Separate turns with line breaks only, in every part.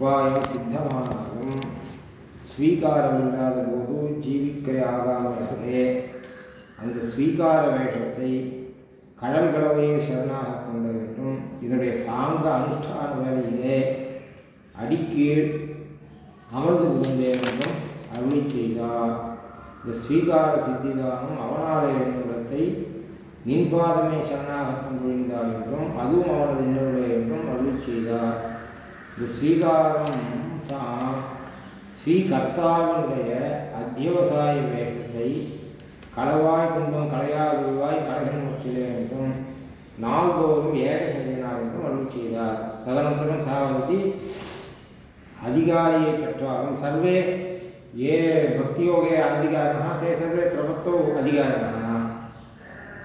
உபாயம் சித்தமானாலும் ஸ்வீகாரம் இல்லாத போது ஜீவிக்க ஆகாமலே அந்த ஸ்வீகார வேஷத்தை கடல்கடவையை சரணாக கொண்டு என்றும் இதனுடைய சாங்க அனுஷ்டான வேலையிலே அடிக்கீழ் அமர்ந்து கொண்டேன் என்றும் அருளி செய்தார். இந்த ஸ்வீகார சித்திதானம் அவனாலே என்னிடத்தை நின்பாதமே சரணாகத்தம் புரிந்தார் என்றும் அதுவும் அவனது என்னுடைய என்றும் அருளி செய்தார். ஸ்வீகாரம் தான் ஸ்ரீகர்த்தாவினுடைய அத்தியவசாய வேகத்தை களவாய் துன்பம் களையாதுவாய் கலைகள் முற்றிலே என்றும் நாள்தோறும் ஏக செய்தினார் என்றும் அருள் செய்தார் ததனந்தரம் சாவந்தி अधिकारिये பெற்றாலும் सर्वे ये भक्तियोगे अनधिकारिणः ते सर्वे प्रवृत्तौ अधिकारिणः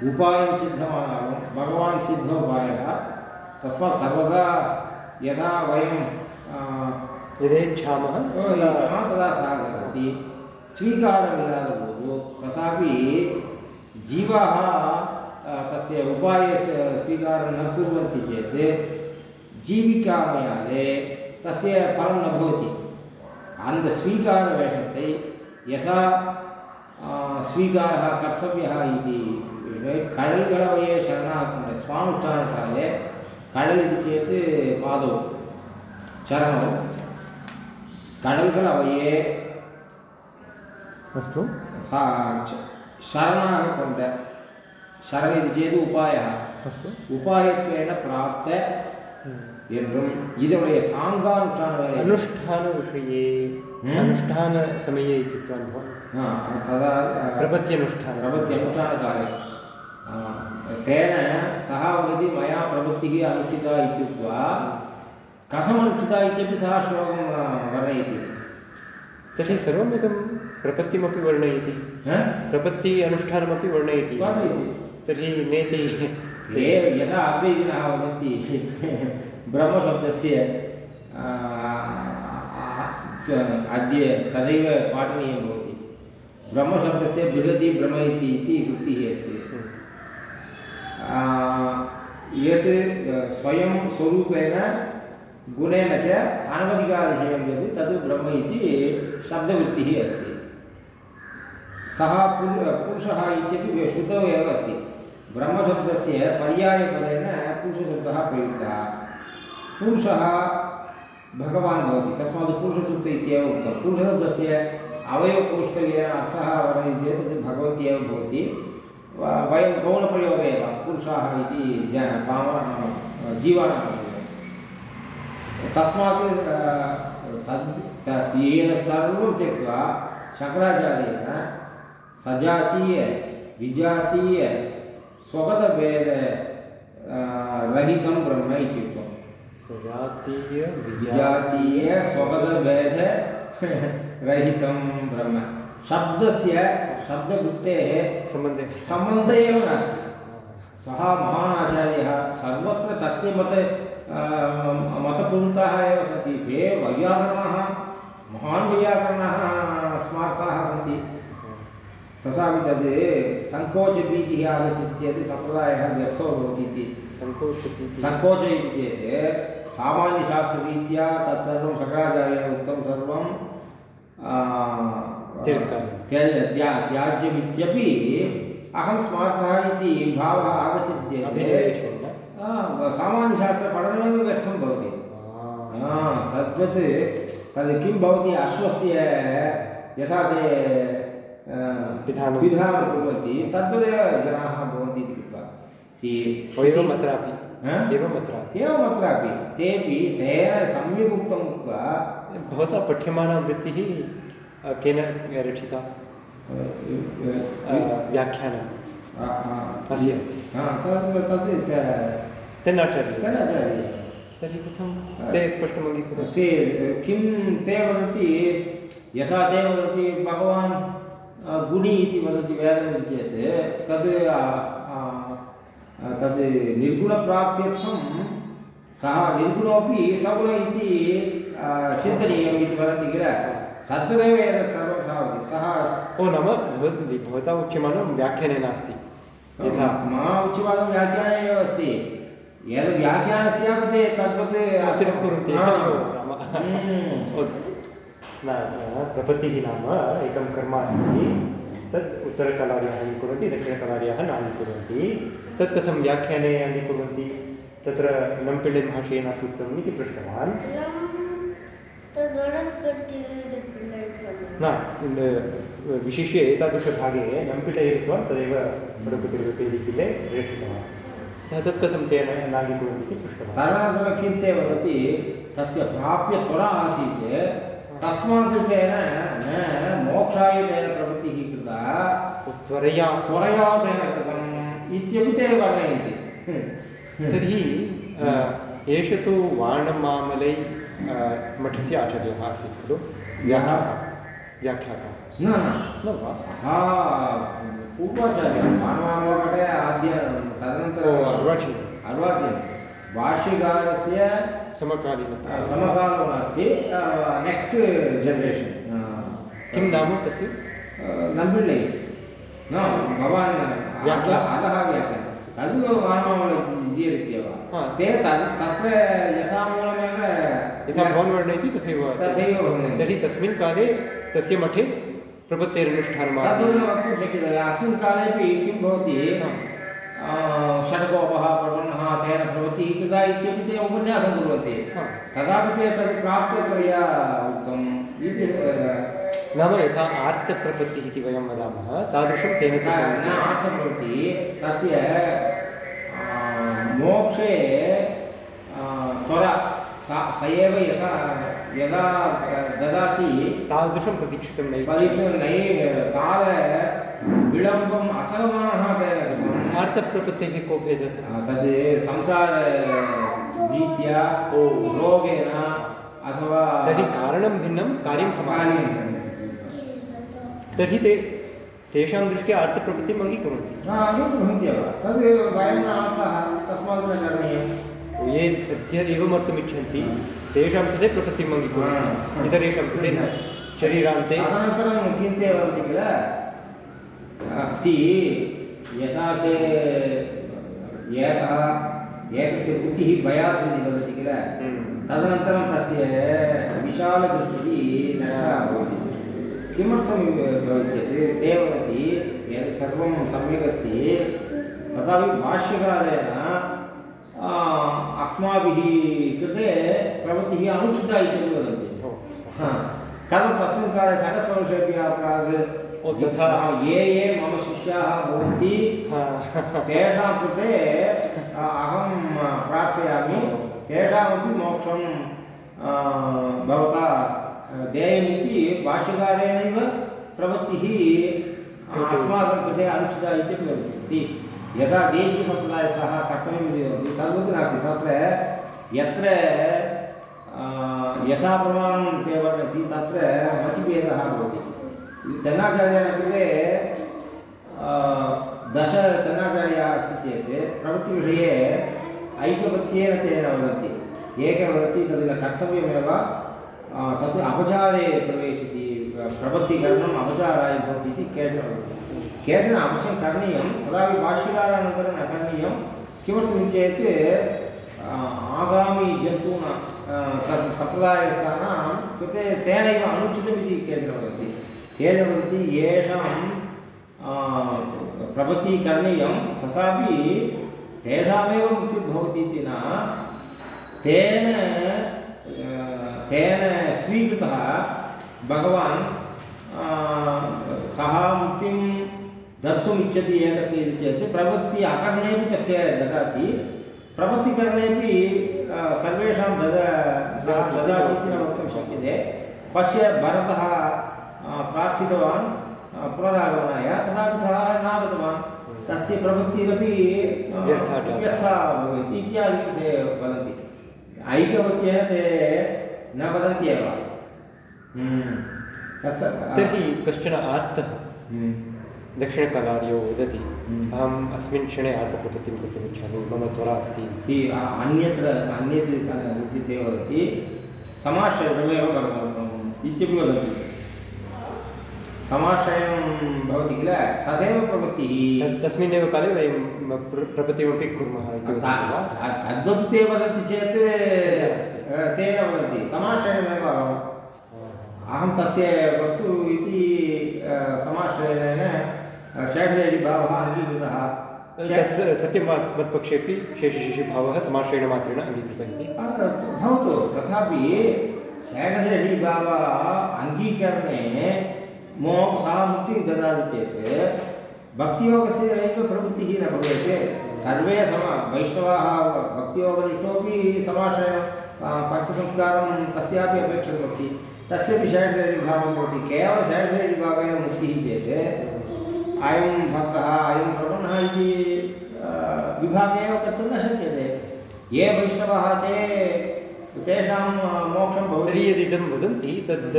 उपायं सिद्धमानालं भगवान् सिद्धोपायः तस्मात् सर्वदा यदा वयं
यथेच्छामः
इच्छामः तदा सा भवति स्वीकारमिदानभूतो तथापि जीवाः तस्य उपाये स्वीकारं न कुर्वन्ति चेत् जीविकामयाले तस्य फलं न भवति। अन्धस्वीकारवेषत्तै यथा स्वीकारः कर्तव्यः इति विषये कळल्गळवये स्वानुष्ठानकाले கடல் इति चेत् पादौ चरणौ கடல்களवये
अस्तु
शरणः कोण्ड शरणम् इति चेत् उपायः
अस्तु।
उपायत्वेन प्राप्त என்றும் இதனுடைய சாங்கானுஷ்டான
अनुष्ठानविषये अनुष्ठानसमये इत्युक्तवान् भवान्
तदा प्रपत्यनुष्ठान प्रपत्यनुष्ठानकाले तेन सः वदति मया प्रवृत्तिः अनुष्ठिता इत्युक्त्वा कथमनुष्ठिता इत्यपि सः श्लोकं वर्णयति।
तर्हि सर्वमिदं प्रपत्तिमपि वर्णयति। प्रपत्ति अनुष्ठानमपि वर्णयति। तर्हि नेति
यथा अद्वैतिनः वदन्ति ब्रह्मशब्दस्य अद्य तदैव पाठनीयं भवति। ब्रह्मशब्दस्य बृहति भ्रम इति इति वृत्तिः अस्ति। यत् स्वयं स्वरूपेण गुणेन च अनवधिकारविषयं यत् तद् ब्रह्म इति शब्दवृत्तिः अस्ति सः पुरुष पुरुषः इत्यपि श्रुतौ एव अस्ति ब्रह्मशब्दस्य पर्यायपदेन पुरुषशब्दः प्रयुक्तः पुरुषः भगवान् भवति तस्मात् पुरुषसूक्त इत्येव उक्तं पुरुषशब्दस्य अवयवपुरुषकल्येन अर्थः वर्णयति चेत् तद् भगवत्येव भवति वयं गौणप्रयोगे एव पुरुषाः इति ज पाव जीवानां। तस्मात् तद् एतत् सर्वं त्यक्त्वा शङ्कराचार्येण सजातीय विजातीय स्वगतभेद रहितं ब्रह्म इत्युक्तं
सजातीय
विजातीय स्वगतभेद रहितं ब्रह्म। शब्दस्य शब्दवृत्तेः
सम्बन्धे
सम्बन्धः एव नास्ति। सः महान् आचार्यः सर्वत्र तस्य मत मतपुरुताः एव सन्ति। ते वैयाकरणाः महान् वैयाकरणाः स्मार्ताः सन्ति। तथापि तद् सङ्कोचभीतिः आगच्छति चेत् सम्प्रदायः व्यर्थो भवति इति। सङ्कोच इति चेत् सामान्यशास्त्ररीत्या तत्सर्वं शङ्कराचार्येण उक्तं सर्वं आ,
तिरस्कारः।
त्या- त्या- त्याज्यमित्यपि अहं स्मार्थः इति भावः आगच्छति चेत् सामान्यशास्त्रपठनमेव व्यर्थं भवति। तद्वत् तद् किं भवति अश्वस्य यथा ते
पिधानं।
पिधानं कुर्वन्ति तद्वदेव जनाः भवन्ति इति कृत्वा।
एवम् अत्रापि? एवम् अत्रापि
एवमत्रापि तेपि तेन सम्यक्
भवता पठ्यमाना वृत्तिः केन रचिता?
अ,
अस्य. तेनाचार्य तर्हि कथं ते स्पष्टम् अङ्गीकुर्वन्ति
किं ते वदन्ति यथा ते वदति भगवान् गुणि इति वदति वेदम् इति चेत् तद् तद् निर्गुणप्राप्त्यर्थं सः निर्गुणोपि सगुण इति चिन्तनीयम् इति वदन्ति किल? तद्वदेव एतत् सर्वं सः वदति सः
ओ नाम। भवद् भवता उच्यमानं व्याख्याने नास्ति। यथा
मम उच्यमानं व्याख्याने एव अस्ति। यद् व्याख्यानस्यापि ते तद्वत्
तिरस्कुर्वन्ति
हा, हम्म।
प्रपत्तिः नाम एकं कर्म अस्ति। तद् उत्तरकलार्याः अङ्गीकुर्वन्ति दक्षिणकलार्याः न अङ्गीकुर्वन्ति। तत् कथं व्याख्याने अङ्गीकुर्वन्ति? तत्र नम्पिळे महाशयेन उक्तम् इति पृष्टवान्। न विशिष्य एतादृशभागे नम्पिळे इत्युक्त्वा तदेव पडुकुतिरुपेदिपिले रक्षितवान् अतः तत् कथं तेन नाङ्गीकुर्वन्ति इति पृष्टवान्।
तदनन्तरं किन्ते वदति तस्य प्राप्य त्वरा आसीत् तस्मात् तेन न मोक्षाय तेन प्रवृत्तिः कृता
त्वरया
त्वरया तेन कृतम् इत्यपि ते वर्णयन्ति।
तर्हि एष तु वाणमामलै मठस्य आचार्यः आसीत् खलु?
यः?
व्याख्याता।
न न।
न वा?
सः पूर्वाचार्यः आद्य
ओ
तदनन्तरम्
अर्वाचीनं।
भाष्यकारस्य
समकालीनता।
समकालो नास्ति नेक्स्ट् जनरेशन्
किं नाम तस्य?
नम्बिळ्ळै न भवान्
व्याख्या-
अधः व्याख्यानं तद्
हा.
ते तत् तत्र यथामूलमेव
यथा भवान् वर्णयति तथैव
तथैव
तर्हि तस्मिन् काले तस्य मठे प्रपत्तेरनुष्ठानम्
तद् वक्तुं शक्यते अस्मिन् कालेपि किं भवति. षड्कोपः प्रपन्नः तेन प्रवृत्तिः कृता इत्यपि ते उपन्यासं कुर्वन्ति. तथापि ते प्राप्य उक्तम् इति
नाम यथा आर्तप्रपत्तिः इति वयं वदामः। तादृशं तेन
न
कृतं
न अर्थं भवति तस्य मोक्षे त्वरा सा स एव यथा यदा ददाति
तादृशं प्रतीक्षितं नैव।
परीक्षणं नै काल विलम्बम् असहमानः तेन कृतम्
आर्तप्रपत्तेः को
तद् संसारभीत्या रोगेण अथवा
तर्हि कारणं भिन्नं कार्यं समानं तर्हि ते तेषां दृष्ट्या अर्थप्रवृत्तिम् अङ्गीकुर्वन्ति।
अङ्गीकुर्वन्त्येव वयं न अर्थः तस्मात् न करणीयम्।
ये सद्य एवमर्थमिच्छन्ति तेषां कृते प्रकृतिम्. अङ्गीकुर्वन्ति। इतरेषां कृते न। शरीरान्ते
तदनन्तरं किं ते वदन्ति किल? सि यथा ते एकः एकस्य बुद्धिः बयास् इति वदति किल?
हम्म।
तदनन्तरं तस्य विशालदृष्टिः नष्टा भवति किमर्थं भवति ते वदन्ति यत् सर्वं सम्यक् अस्ति तथापि भाष्यकारेण अस्माभिः कृते प्रवृत्तिः अनुचिता इति वदन्ति। कथं? तस्मिन् काले सहस्रवर्षेभ्यः प्राग्
ओ, तथा।
ये ये मम शिष्याः भवन्ति तेषां कृते अहं प्रार्थयामि तेषामपि मोक्षं भवता देयमिति भाष्यकारेणैव प्रवृत्तिः अस्माकं कृते अनुचिता इत्यपि वदति सि यथा देशीयसम्प्रदायस्थाः कर्तव्यम् इति वदन्ति तद्वत् नास्ति। तत्र यत्र यथा प्रमाणं ते वर्णयति तत्र मतिभेदः भवति। कृते दश तन्नाचार्याः अस्ति चेत् प्रवृत्तिविषये ऐकमत्येन ते न वदन्ति। एके वदति तद् कर्तव्यमेव तत् अपचारे प्रवेशति प्रवृत्तिकरणम् अपचाराय भवति इति केचन वदन्ति केचन अवश्यं करणीयं तदापि भाष्यकारानन्तरं न करणीयं। किमर्थं चेत् आ, आगामि जन्तूनां आ, तत् सम्प्रदायस्थानां कृते तेनैव अनुचितमिति केचन वदन्ति। केचन वदन्ति येषां आ, प्रवृत्तिः करणीयं तथापि तेषामेव मुक्तिर्भवति इति न तेन तेन स्वीकृतः भगवान् सः मुक्तिं दत्तुम् इच्छति एकस्य इति चेत् प्रवृत्ति अकरणेपि तस्य ददाति। प्रवृत्तिकरणेपि सर्वेषां दद सः ददाति इति न वक्तुं शक्यते। पश्य भरतः प्रार्थितवान् पुनरागमनाय तथापि सः न दत्तवान् तस्य प्रवृत्तिरपि
व्यर्था
भवति। इत्यादिकं ते वदन्ति ते न वदन्त्येव हम्म।
तर्हि कश्चन आर्तः
हम्म।
दक्षिणकलार्यौ वदति। अहम् अस्मिन् क्षणे आर्तप्रवृत्तिं कर्तुमिच्छामि मम त्वरा अस्ति।
अन्यत्र अन्यत् उच्यते वदति। समाश्रयमेव इत्यपि वदति। समाश्रयं भवति किल? तदेव प्रवृत्तिः।
तस्मिन्नेव काले वयं प्र- प्रपत्तिमपि कुर्मः
ता-
वदति
तद्वत् ते वदन्ति चेत् तेन वदन्ति समाश्रयणमेव अहं तस्य वस्तु इति समाश्रयणेन अ, षड्देवीभावः अङ्गीकृतः।
सत्यं वा अस्मत्पक्षेपि शेषशिशुभावः समाश्रयणमात्रेण अङ्गीकृतः इति?
भवतु तथापि षड्देवीभावः अङ्गीकरणे मो सा मुक्तिं ददाति चेत् भक्तियोगस्य एव प्रवृत्तिः न भवेत्। सर्वे सम वैष्णवाः भक्तियोगनिष्ठोपि समाश्रयणं पञ्चसंस्कारं तस्यापि अपेक्षितमस्ति तस्यापि षड्शैलीभावं भवति। केवलं षड्शैलीभावेन मुक्तिः चेत् अयं भक्तः अयं प्रपन्नः इति विभागे एव कर्तुं न शक्यते। ये वैष्णवाः ते तेषां मोक्षं भवति।
यदि इदं वदन्ति तद्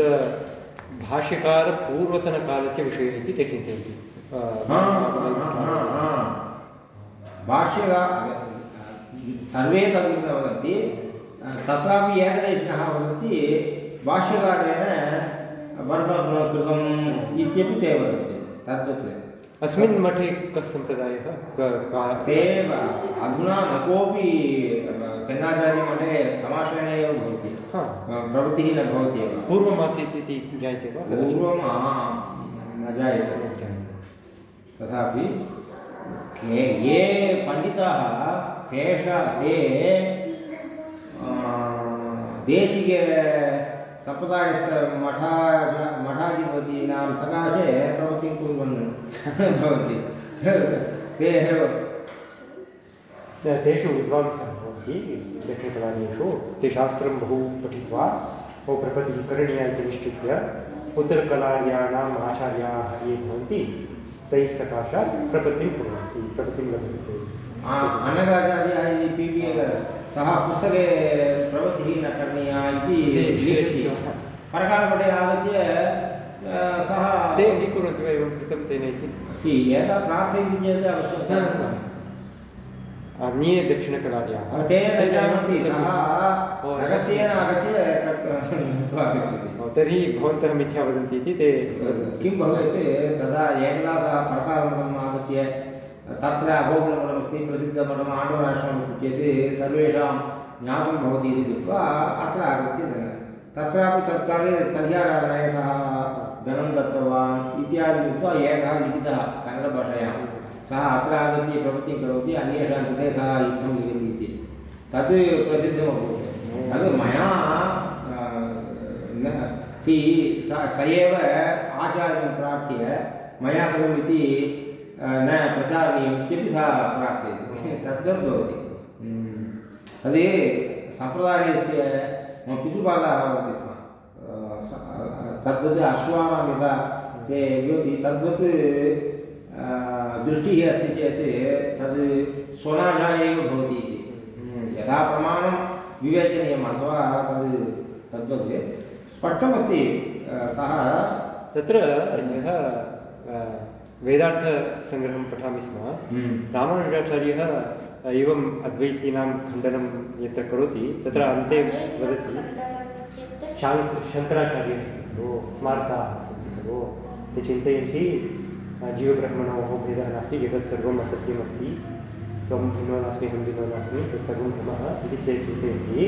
भाष्यकारपूर्वतनकालस्य विषयः इति ते चिन्तयन्ति। अ,
हा, हा, हा, हा। भाष्यका सर्वे तद् वदन्ति। तत्रापि एकदेशिनः वदन्ति भाष्यकारेण वर्षं कृतम् इत्यपि ते वदन्ति तद्वत्।
अस्मिन् मठे कः सम्प्रदायः?
ते अधुना न कोऽपि तेन्नाचार्यमठे समाश्रयणे एव भवति। प्रवृत्तिः न भवति एव।
पूर्वमासीत् इति ज्ञायते वा?
पूर्वं न जायते तथापि के ये पण्डिताः तेषा ते देशिक सम्प्रदायस्थ मठा मठाधिपतीनां सकाशे प्रवृत्तिं कुर्वन् भवन्ति। ते एव।
तेषु विद्वांसः भवन्ति दक्षिणकलानीषु ते शास्त्रं बहु पठित्वा बहु प्रपतिः करणीया इति निश्चित्य उत्तरकलार्याणाम् आचार्याः ये भवन्ति तैः सकाशात् प्रपत्तिं कुर्वन्ति प्रपत्तिं लभन्ते
आ- अन्नराचार्यः इति पि बि सः पुस्तके प्रवृत्तिः न करणीया इति लिखति। परकालपटे आगत्य सः
ते अङ्गीकुर्वन्ति वा एवं कृतं तेन इति?
सि एकः प्रार्थयति चेत् अवश्यं
अन्ये दक्षिणकलार्याः
ते न जानन्ति सः रहस्येन आगत्य कृत्वा आगच्छति।
तर्हि भवन्तः मिथ्या वदन्ति इति ते
किं भवेत् तदा एकदा सः परकालपटम् आगत्य तत्र अभोगमठमस्ति प्रसिद्धमठम् आण्डवराश्रममस्ति चेत् सर्वेषां ज्ञातं भवति इति कृत्वा अत्र आगत्य तत्रापि तत्काले तर्ह्याराधनाय सः धनं दत्तवान् इत्यादि कृत्वा एकः लिखितः कन्नडभाषायां सः अत्र आगत्य प्रवृत्तिं करोति अन्येषां कृते सः युद्धं लिखति इति। तत् प्रसिद्धमभूत्। तद् मया सि स एव आचार्यं प्रार्थ्य मया कृतम् इति अ, न प्रचारणीयम् इत्यपि सः प्रार्थयति तद्वत् भवति तद् सम्प्रदायस्य मम पितृपादाः वदन्ति स्म तद्वत् अश्वानां यदा ते विभति तद्वत् दृष्टिः अस्ति चेत् तद् स्वनाः एव भवति इति यथा प्रमाणं विवेचनीयम् अथवा तद् तद्वत् स्पष्टमस्ति सः
तत्र यः वेदार्थसङ्ग्रहं पठामि स्म। रामानुजाचार्यः एवम् अद्वैतीनां खण्डनं यत्र करोति तत्र अन्ते वदति। शाङ् शङ्कराचार्यः सन्ति खलु स्मारकाः सन्ति खलु। ते चिन्तयन्ति जीवब्रह्मणोः भेदः नास्ति जगत् सर्वम् असत्यमस्ति। त्वं भिन्नो नास्मि अहं भिन्नो नास्मि तत् सर्वं भ्रमः इति चेत् चिन्तयन्ति।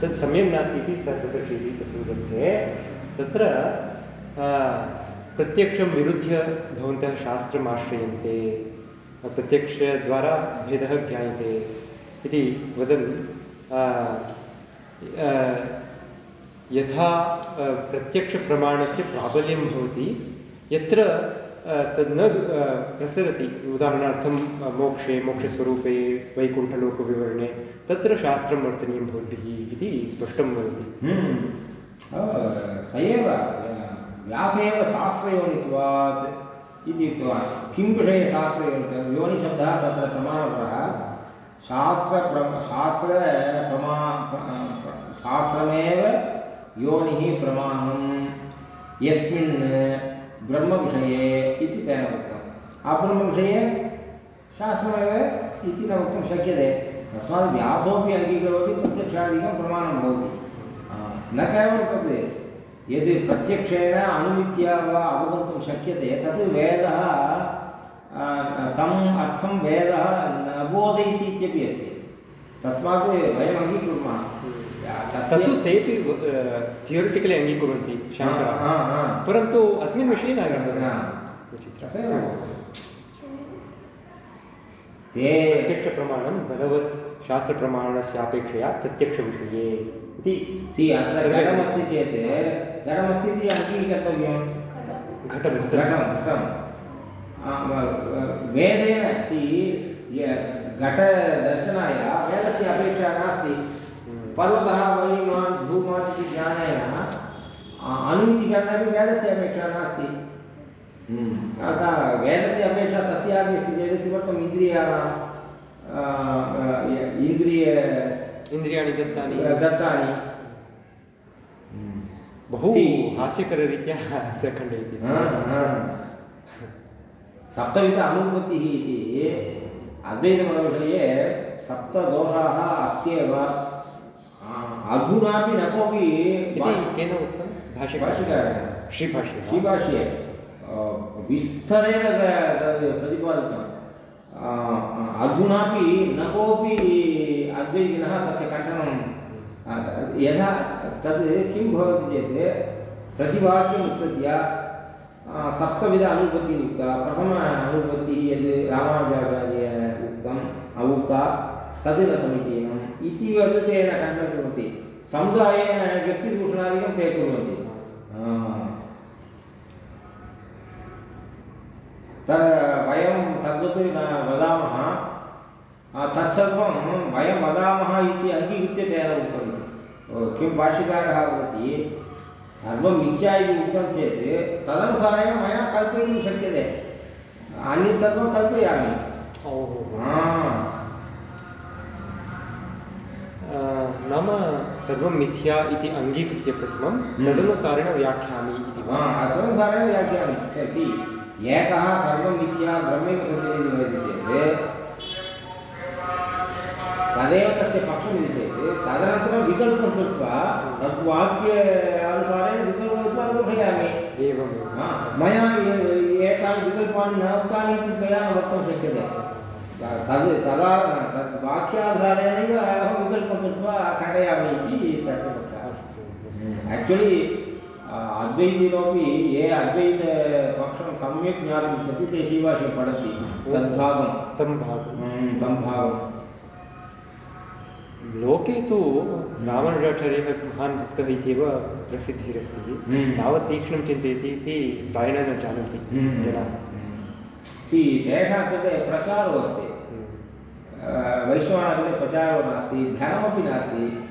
तत् सम्यक् नास्ति इति सः ददर्शयति तस्मिन् ग्रन्थे। तत्र प्रत्यक्षं विरुद्ध्य भवन्तः शास्त्रम् आश्रयन्ते प्रत्यक्षद्वारा भेदः ज्ञायते इति वदन् यथा प्रत्यक्षप्रमाणस्य प्राबल्यं भवति, यत्र तद् न प्रसरति, उदाहरणार्थं मोक्षे, मोक्षस्वरूपे, वैकुण्ठलोकविवरणे, तत्र शास्त्रं वर्तनीयं भवद्भिः इति स्पष्टं वदति।
स एव व्यास एव शास्त्रयोनित्वात् इति उक्तवान् किं विषये शास्त्रयोनित्वं योनिशब्दः तत्र प्रमाणपरः शास्त्रप्र शास्त्रप्रमा शास्त्रमेव योनिः प्रमाणं यस्मिन् ब्रह्मविषये इति तेन उक्तम् अब्रह्मविषये शास्त्रमेव इति न वक्तुं शक्यते तस्मात् व्यासोपि अङ्गीकरोति प्रत्यक्षादिकं प्रमाणं भवति न केवलं तद् यद् प्रत्यक्षेण अनुमित्या वा अवगन्तुं शक्यते तत् वेदः तम् अर्थं वेदः न बोधयति इत्यपि अस्ति। तस्मात् वयम् अङ्गीकुर्मः। तस्य
तत्तु तेपि थियोरिटिकलि अङ्गीकुर्वन्ति
हा, हा, हा।
परन्तु अस्मिन् विषये न
ते
प्रत्यक्षप्रमाणं बलवत् शास्त्रप्रमाणस्य अपेक्षया प्रत्यक्षविषये। इति
सि अत्र घटमस्ति चेत् घटमस्ति इति अङ्गीकर्तव्यं
घटं
घटं
घटं
वेदेन सि घटदर्शनाय वेदस्य अपेक्षा नास्ति. पर्वतः वह्निमान् धूमान् इति ज्ञानेन आ, अनुमितिकरणे अपि वेदस्य अपेक्षा नास्ति. अतः वेदस्य अपेक्षा तस्यापि अस्ति चेत् किमर्थम् इन्द्रियाणां इन्द्रिय
इन्द्रियाणि दत्तानि
दत्तानि
बहु हास्यकररीत्या स खण्डयति
हा, हा। सप्तविध अनुपत्तिः इति अद्वैतमतविषये सप्तदोषाः अस्त्येव आ, अधुनापि न कोऽपि
इति केन उक्तं भाष्यकारेण श्रीभाष्ये
श्रीभाष्ये विस्तरेण त- प्रतिपादितम् अधुनापि न कोऽपि अद्वैतिनः तस्य खण्डनं यथा तद् किं भवति चेत् प्रतिवाक्यम् उच्चत्य सप्तविध अनुपत्तिः उक्ता, प्रथम अनुपत्तिः यद् रामानुजाचार्येण उक्तम्, अवुक्ता तद् न समीचीनम्, इति वद् तेन खण्डनं कुर्वन्ति समुदायेन व्यक्तिदूषणादिकं ते कुर्वन्ति। वयं तद्वत् वदामः। तत्सर्वं वयं वदामः इति अङ्गीकृत्य तेन उक्तम् किं भाष्यकारः वदति? सर्वं मिथ्या इति उक्तं चेत् तदनुसारेण मया कल्पयितुं शक्यते। अन्यत् सर्वं कल्पयामि।
नाम सर्वं मिथ्या इति अङ्गीकृत्य प्रथमं
हम्म।
तदनुसारेण व्याख्यामि इति वा।
तदनुसारेण व्याख्यामि। एकः सर्वं मिथ्या ब्रह्मैव सत्यमिति वदति चेत् तदेव तस्य पक्षमिति चेत् तदनन्तरं विकल्पं कृत्वा तद्वाक्य अनुसारेण विकल्पं कृत्वा
एवं
मया ए- एतानि विकल्पानि न उक्तानि इति त्वया न वक्तुं शक्यते। तद् तदा तद् वाक्याधारेणैव अहं विकल्पं कृत्वा खण्डयामि इति तस्य पक्षः
अस्तु।
आक्चुलि अद्वैतिनोपि ये अद्वैतपक्षं सम्यक् ज्ञातुमिच्छन्ति ते श्रीभाष्यं पठन्ति तद्भागं
तं भागं
हम्म, तं भागं
लोके तु रामानुजाचार्यः महान् भक्तः इत्येव प्रसिद्धिरस्ति
हम्म।
तावत् तीक्ष्णं चिन्तयति इति प्रायेण न जानन्ति
हम्म,
जनाः
सि तेषां कृते प्रचारो अस्ति।
हम्म।
वैष्णवानां कृते प्रचारो नास्ति धनमपि नास्ति।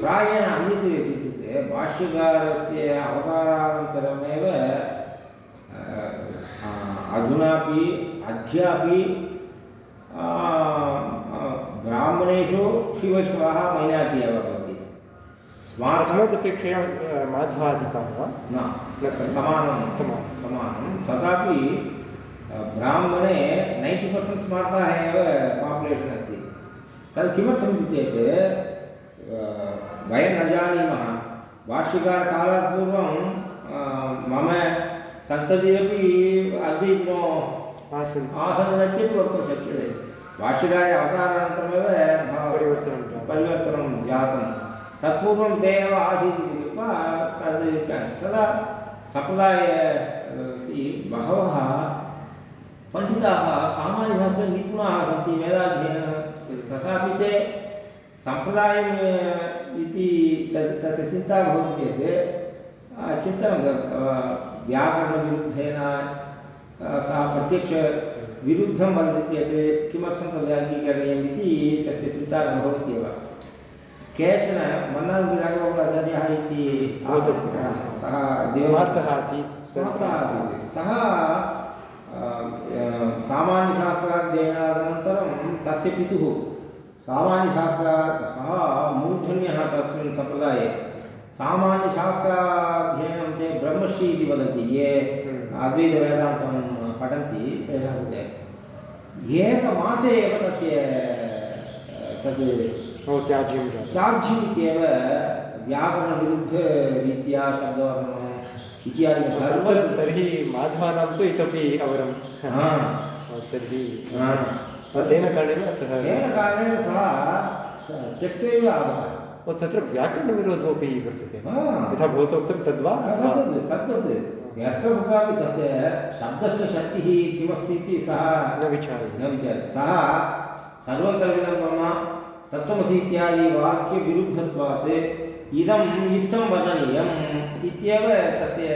प्रायेण अन्यत् किञ्चित् भाष्यकारस्य अवतारानन्तरमेव अधुनापि अद्यापि ब्राह्मणेषु श्रीवैष्णवाः मैनारिटि एव भवति।
अस्मदपेक्षया माध्वाधिकाः वा?
न समानं
समानं।
समानं। तथापि ब्राह्मणे नैन्टि पर्सेण्ट् स्मार्ताः एव पापुलेशन् अस्ति तद् किमर्थमिति चेत् वयं न जानीमः। भाष्यकारकालात् पूर्वं मम सन्ततिरपि अद्वैतिनो
आसन्।
आसन् इत्यपि वक्तुं शक्यते। भाष्यकारे अवतारानन्तरमेव
परिवर्तनं
परिवर्तनं जातं तत्पूर्वं ते एव आसीत् इति कृत्वा तद् तदा सम्प्रदाय बहवः पण्डिताः सामान्यशास्त्रे निपुणाः सन्ति वेदाध्ययनं। तथापि ते सम्प्रदायम् इति तद् तस्य चिन्ता भवति चेत् चिन्तनं व्याकरणविरुद्धेन सः प्रत्यक्षविरुद्धं वदति चेत् किमर्थं तद् अङ्गीकरणीयम् इति तस्य चिन्ता न भवत्येव केचन मन्नार्गिराघवगुणाचार्यः इति सः देव
स्मार्तः आसीत्।
सः सामान्यशास्त्राध्ययनानन्तरं तस्य पितुः। सामान्यशास्त्रात् सः मूर्धन्यः तस्मिन् सम्प्रदाये सामान्यशास्त्राध्ययनं ते ब्रह्मश्री इति वदन्ति ये
हम्म।
अद्वैतवेदान्तं पठन्ति तेषां कृते एकमासे एव तस्य तद्
त्याज्यं
त्याज्यम् इत्येव व्याकरणविरुद्धरीत्या शब्दवर्णनम् इत्यादिकं
तत्र
सर्वं
तर्हि माध्वानां तु इतोपि अवरं
हा।
तर्हि तेन कारणेन सः
तेन कारणेन सः त्यक्त्वैव आगतः
तत्र व्याकरणविरोधोपि वर्तते यथा भवता उक्तं तद्वा
तद्वत् यत्र कुत्रापि तस्य शब्दस्य शक्तिः किमस्ति इति सः
न विचार्यते
न विचारति सः सर्वकल्पितं मम तत्त्वमसि इत्यादि वाक्यविरुद्धत्वात् इदम् इत्थं वर्णनीयम् इत्येव तस्य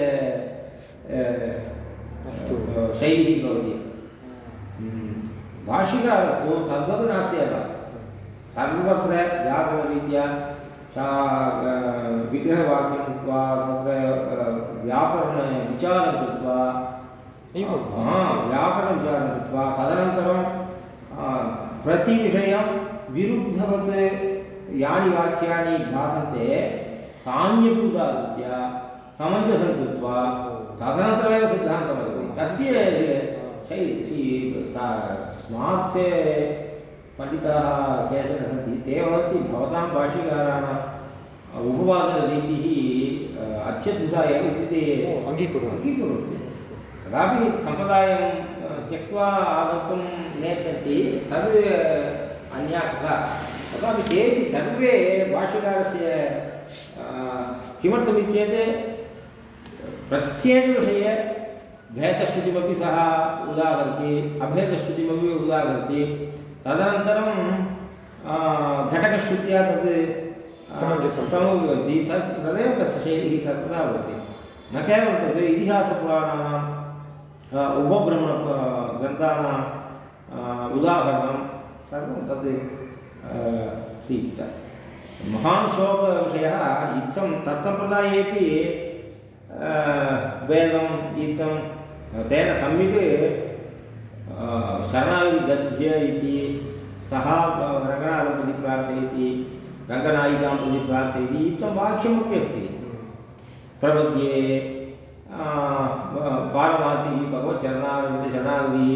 अस्तु।
शैली भवति। भाषिकारस्तु तद्वत् नास्ति एव। सर्वत्र व्याकरणरीत्या सा विग्रहवाक्यं कृत्वा तत्र व्याकरणविचारं कृत्वा हा व्याकरणविचारं कृत्वा तदनन्तरं प्रतिविषयं विरुद्धवत् यानि वाक्यानि भासन्ते तान्यपि उदाहृत्य समञ्जसं कृत्वा तदनन्तरमेव सिद्धान्तं वदति। तस्य शैली सी- स्मार्थे पण्डिताः केचन सन्ति ते वदन्ति भवतां भाष्यकाराणाम् उपवादनरीतिः अत्यद्भुता एव इति ते
अङ्गीकुर्वन्ति।
अङ्गीकुर्वन्ति। कदापि सम्प्रदायं त्यक्त्वा आगन्तुं नेच्छन्ति तद् अन्या कथा तथापि तेपि सर्वे भाष्यकारस्य किमर्थमिति चेत् प्रत्येकविषये भेदश्रुतिमपि सः उदाहरति अभेदश्रुतिमपि उदाहरति। तदनन्तरं घटकश्रुत्या तद्। समभवति तत् तदेव तस्य शैलिः सर्वदा भवति। न केवलं तद् इतिहासपुराणानाम् उपब्रह्मण अ, ग्रन्थानां उदाहरणं सर्वं तद् सीता महान् शोकविषयः इत्थं तत्सम्प्रदायेपि वेदम् इत्थं, तेन सम्यक् शरणागतिगद्य इति, सः रङ्गनाथं प्रति प्रार्थयति, रङ्गनायिकां प्रति प्रार्थयति, इत्थं वाक्यमपि अस्ति। प्रपद्ये पारमार्थिः भगवच्चरणागति शरणागति,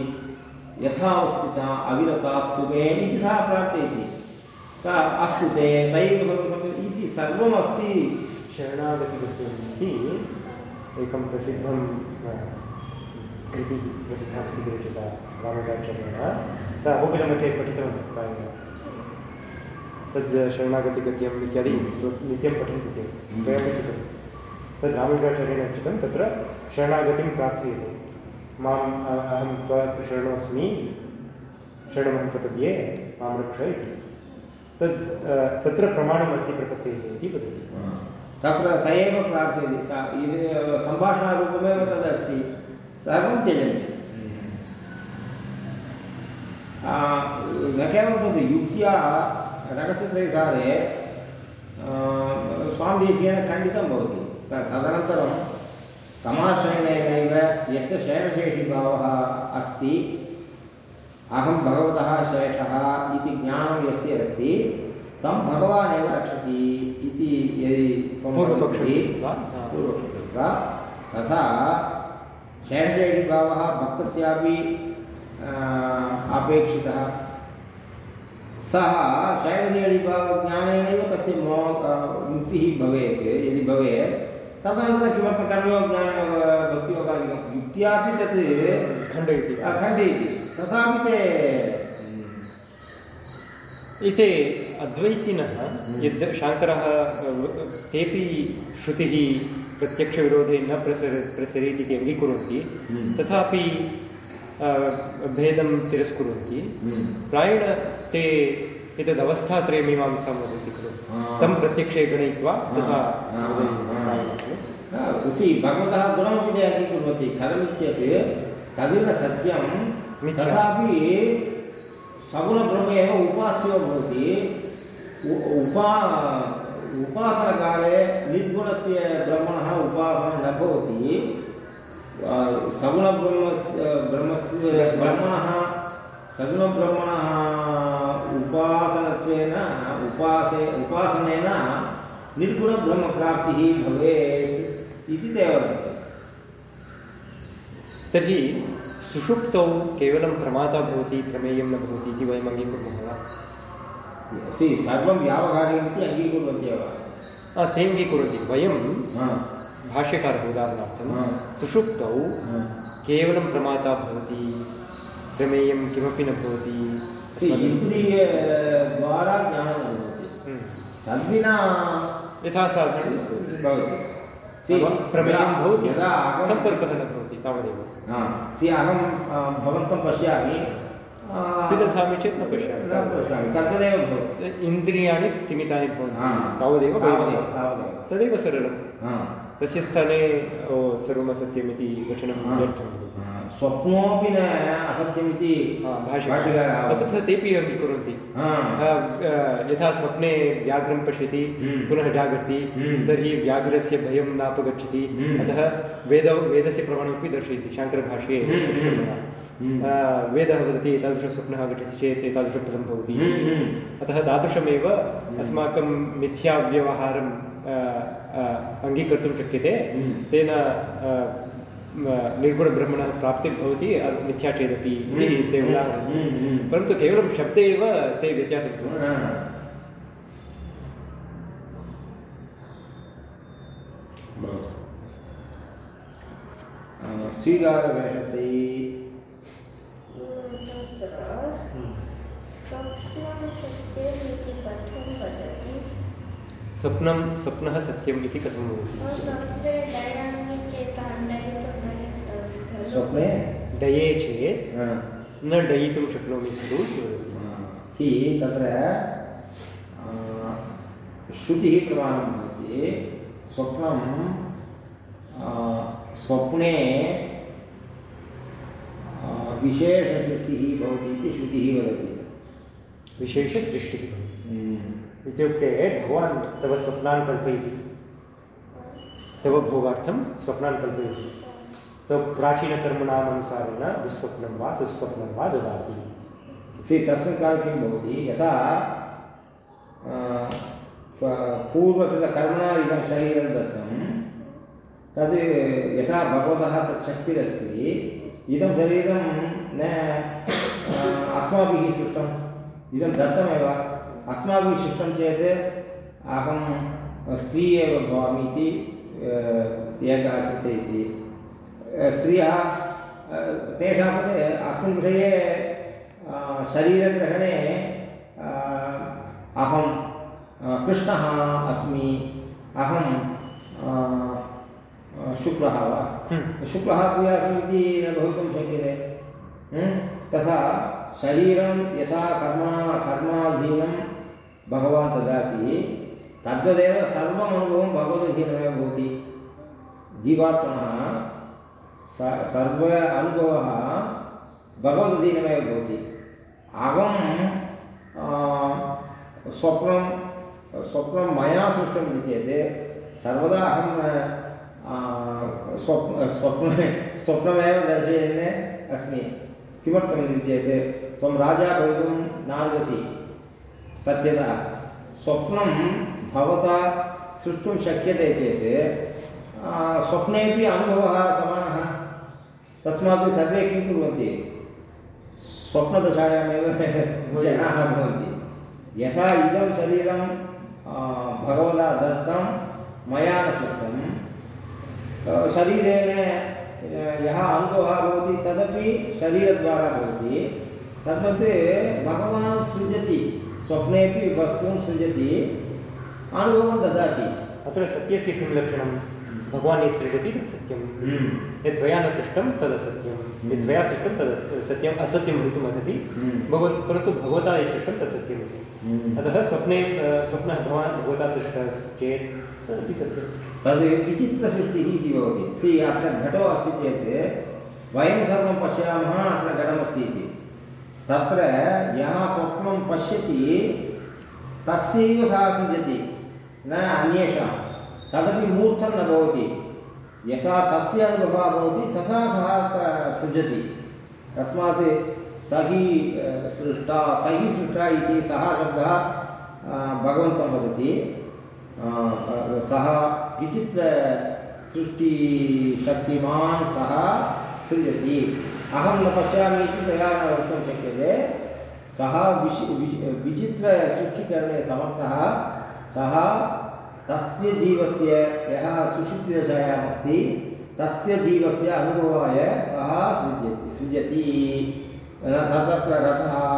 यथावस्थिता, अविरतास्तु मे इति सः प्रार्थयति। सा अस्तु ते सम्यक् इति सर्वम् अस्ति
एकं प्रसिद्धं कृतिः प्रसिद्धा कृतिः रचिता रामकाचार्येण सा अहोबिलमठे पठितवन्तः प्रायः। तद् शरणागतिगद्यम् इत्यादि नित्यं पठन्ति ते। द्वयमपि श्रुतं तद् रामकाचार्येण रचितं तत्र शरणागतिं प्रार्थयते। माम् अहं त्व शरणोऽस्मि। शरणमहं प्रपद्ये माँ रक्ष इति अ, तत्र प्रमाणमस्ति प्रपत्तेः इति वदति।
तत्र स एव प्रार्थयति। सा इति सम्भाषणारूपमेव तदस्ति। सर्वं त्यजन्ति। न केवलं तद् युक्त्या रहस्यत्रयसारे स्वामिदेशीयेन खण्डितं भवति। स तदनन्तरं समाश्रयणेनैव यस्य शयनशेषीभावः अस्ति। अहं भगवतः शेषः इति ज्ञानं यस्य अस्ति तं भगवान् एव रक्षति इति यदि
पूर्वपक्षं
तथा शेषशेषीभावः भक्तस्यापि अपेक्षितः। सः शैलशेषीभावज्ञानेनैव तस्य मो मुक्तिः भवेत् यदि भवेत् तदनन्तरं किमर्थं कर्मयोगज्ञानयोग भक्तियोगादिकं युक्त्यापि तत्
खण्डयति।
खण्डयति तथापि
इति अद्वैतिनः यद् शाङ्करः तेपि श्रुतिः प्रत्यक्षविरोधे न प्रसर प्रसरेत् इति अङ्गीकुर्वन्ति।
हम्म।
तथापि भेदं तिरस्कुर्वन्ति। प्रायेण ते एतदवस्थात्रयमीमांसां वदन्ति खलु। तं प्रत्यक्षे गणयित्वा तथा
भगवतः गुणमपि ते अङ्गीकुर्वन्ति। कथमिति चेत् तद् न सत्यं। तथापि सगुणब्रह्म एव उपास्यो भवति। उपा उपासनकाले निर्गुणस्य ब्रह्मणः उपासनं न भवति। सगुणब्रह्मस्य ब्रह्मस्य ब्रह्मणः सगुणब्रह्मणः उपासनत्वेन उपासे उपासनेन निर्गुणब्रह्मप्राप्तिः भवेत् इति ते वदन्ति।
तर्हि सुषुप्तौ केवलं प्रमाता भवति प्रमेयं न भवति इति वयम् अङ्गीकुर्मः वा?
सि सर्वं व्यावहारिकमिति अङ्गीकुर्वन्ति एव।
ते अङ्गीकुर्वन्ति। वयं भाष्यकारः उदाहरणार्थं सुषुप्तौ केवलं प्रमाता भवति प्रमेयं किमपि न भवति।
इन्द्रियद्वारा ज्ञानं भवति।
हम्म,
तद्विना
यथा साधनं।
भवति। यदा-
भवति। सम्पर्कः न भवति तावदेव।
हा, अहं भवन्तं पश्यामि।
पिदधामि चेत् न पश्यामि।
न पश्यामि तद्वदेव भवति।
इन्द्रियाणि स्थिमितानि भवन्ति। तावदेव
तावदेव तावदेव।
तदेव सरलं तस्य स्थाने ओ सर्वम् असत्यमिति वचनं व्यर्थं। भवति
स्वप्नोऽपि न असत्यमिति भाष्यकारः
वस्तुतः तेपि अङ्गीकुर्वन्ति
हा,
अ, अ, यथा स्वप्ने व्याघ्रं पश्यति। पुनः जागर्ति। तर्हि व्याघ्रस्य भयं नापगच्छति। अतः वेद वेदस्य प्रमाणमपि दर्शयति शाङ्करभाष्ये वेदः वदति एतादृशस्वप्नः आगच्छति चेत् एतादृशपदं भवति। अतः तादृशमेव अस्माकं मिथ्याव्यवहारं अङ्गीकर्तुं शक्यते। तेन निर्गुणब्रह्मणः प्राप्तिर्भवति अ, मिथ्या चेदपि इति ते
हम्म।
परन्तु केवलं शब्दे एव ते व्यत्यासं
वदति
स्वप्नं स्वप्नः सत्यम् इति कथं भवति
स्वप्ने
डये चेत्
हा.
न डयितुं शक्नोमि खलु वदति
सि तत्र श्रुतिः प्रमाणं भवति। स्वप्नं स्वप्ने विशेषसृष्टिः भवति इति श्रुतिः वदति।
विशेषसृष्टिः भवति। इत्युक्ते भगवान् तव स्वप्नान् कल्पयति। तव भोगार्थं स्वप्नान् कल्पयति। तव प्राचीनकर्मणाम् अनुसारेण दुःस्वप्नं वा सुस्वप्नं वा ददाति।
सि तस्मिन् काले किं भवति? यथा पूर्वकृतकर्मणा इदं शरीरं दत्तं, तद् यथा भगवतः तत् शक्तिरस्ति, इदं शरीरं न अस्माभिः सृष्टम् इदं दत्तमेव। अस्माभिः सृष्टं चेत् अहं स्त्री एव भवामि इति एकः चिन्तयति। स्त्रियः तेषां कृते अस्मिन् विषये शरीरग्रहणे अहं कृष्णः अस्मि अहं शुक्लः वा
हम्म।
शुक्लः अस्मि इति न भवितुं शक्यते हम्म? तथा शरीरं यथा कर्म कर्माधीनं भगवान् ददाति तद्वदेव सर्वम् अनुभवं भगवदधीनमेव भवति जीवात्मनः सर्व अनुभवः भगवदधीनमेव भवति। अहं स्वप्नं स्वप्नं मया सृष्टम् इति चेत् सर्वदा अहं अ, स्वप्न स्वप्ने स्वप्नमेव दर्शयन् अस्मि। किमर्थमिति चेत् त्वं राजा भवितुं नार्हसि। सत्यतः स्वप्नं भवता सृष्टुं शक्यते चेत् स्वप्नेपि अनुभवः समानः। तस्मात् सर्वे किं कुर्वन्ति? स्वप्नदशायामेव जनाः भवन्ति। यथा इदं शरीरं भगवता दत्तं मया न आ, शरीरेण यः अनुभवः भवति तदपि शरीरद्वारा भवति। तद्वत् भगवान् सृजति स्वप्नेपि वस्तून् सृजति अनुभवं ददाति।
अत्र सत्यस्य किं लक्षणं भगवान् यत् सृजति तत् सत्यं। यद् त्वया न सृष्टं तदसत्यं यद् त्वया सृष्टं तद् सत्यम् असत्यं भवितुम् अर्हति
हम्म।
भगवत् परन्तु भगवता यत् सृष्टं तत् सत्यमिति अतः स्वप्ने स्वप्नः भवान् भगवता सृष्टः चेत् तदपि सत्यं।
तद् विचित्रसृष्टिः इति भवति। सि अत्र घटो अस्ति चेत् वयं सर्वं पश्यामः अत्र घटमस्ति इति। तत्र यः स्वप्नं पश्यति तस्यैव सः सृजति न अन्येषां तदपि मूर्छं न भवति। यथा तस्य अनुभवः भवति, तथा सः सृजति। तस्मात् सहि सृष्टा सहि सृष्टा इति सः शब्दः भगवन्तं वदति। सः विचित्रसृष्टिशक्तिमान् सः सृजति। अहं न पश्यामि इति तया न वक्तुं शक्यते। सः विशि विचित्रसृष्टिकरणे समर्थः। सः तस्य जीवस्य यः सुषुप्तिदशायाम् अस्ति तस्य जीवस्य अनुभवाय सः सृजति। सृजति तत्र रथः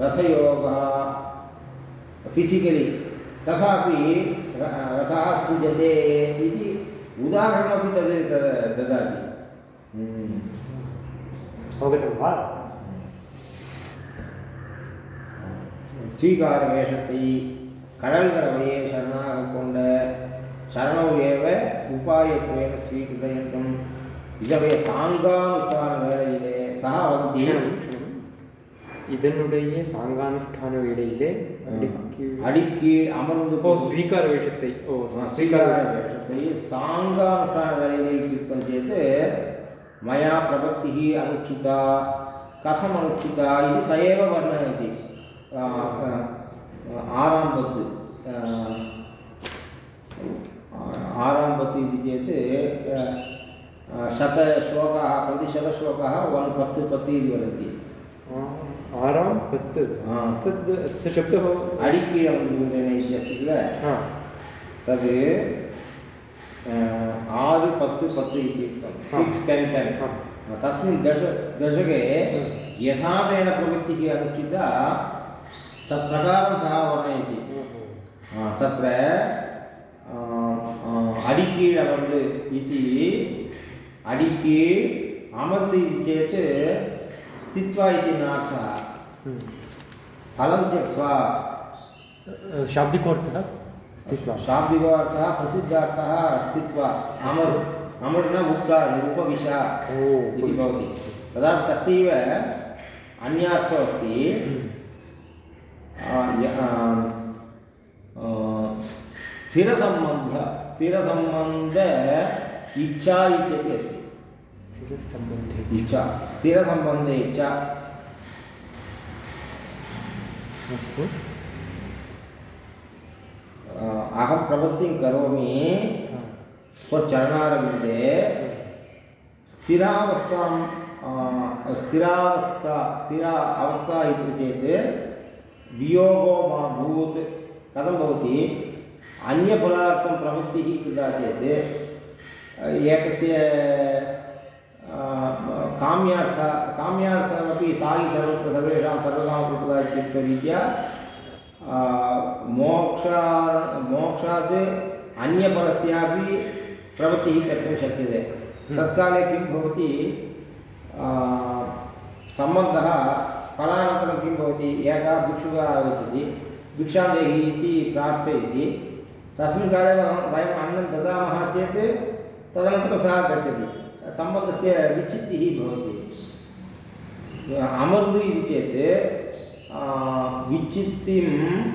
रथयोगः फिसिकलि तथापि रथः सृजते इति उदाहरणमपि तद् त- ददाति। हम्म।
अवगतं वा?
கடல் கடமையை சரணாக கொண்ட சரணவுயவ உபாயத்துவேன ஸ்வீகிருத என்றும் இதனுடைய சாங்கானுஷ்டான வேளையிலே சக
அவந்தி இதனுடைய சாங்கானுஷ்டான வேளையிலே அடுக்கி
அமர்ந்து
ஓ ஸ்வீகார வேஷத்தை ஓ
ஸ்வீகார வேஷத்தை சாங்கானுஷ்டான வேளையிலே கீர்த்தம் சேத் மயா பிரபத்தி அனுஷ்டிதா கசம் அனுஷ்டிதா இது ச எவ வர்ண இது आरां पत् आरां पत् इति चेत् शतश्लोकाः प्रतिशतश्लोकाः वन् पत् पत् इति वदन्ति।
आरां पत्। तद् शब्दः
अडिकीळमन्दिरेण इति अस्ति किल? तद् आरु पत् पत् इति उक्तं। सिक्स् टेन् टेन् तस्मिन् दश दशके यथा तेन प्रवृत्तिः अनुष्ठिता तत्प्रकारं सः वर्णयति। आ, तत्र आ, आ, अडिकीळ् अमर्द् इति अडिकीळ् अमर्द् इति चेत् स्थित्वा इति नार्थः। फलं त्यक्त्वा।
शाब्दिकोऽर्थः स्थित्वा।
शाब्दिकोर्थः प्रसिद्धार्थः स्थित्वा। अमर् अमर् न उक्कारि उपविश इति भवति। तदा तस्यैव अन्यार्थो अस्ति। स्थिरसम्बन्ध स्थिरसम्बन्ध इच्छा इत्यपि अस्ति
स्थिरसम्बन्धे
इच्छा स्थिरसम्बन्धे इच्छा
अस्तु
अहं प्रवृत्तिं करोमि स्वचरणारविन्दे स्थिरावस्थां स्थिरावस्था स्थिरा अवस्था इति चेत् वियोगो मा भूत् कथं भवति? अन्यफलार्थं प्रवृत्तिः कृता चेत् एकस्य काम्यार्थ काम्यार्थमपि सायि सर्वत्र सर्वेषां सर्वकामकृता इत्युक्तरीत्या मोक्षा मोक्षात् अन्यफलस्यापि प्रवृत्तिः कर्तुं शक्यते। तत्काले किं भवति? सम्बन्धः फलानन्तरं किं भवति? एकः भिक्षुकः आगच्छति। भिक्षां देहि इति प्रार्थयति। तस्मिन् काले वयं वयम् अन्नं ददामः चेत् तदनन्तरं सः गच्छति। सम्बन्धस्य विच्छित्तिः भवति। अमर्दु इति चेत् विच्छित्तिम्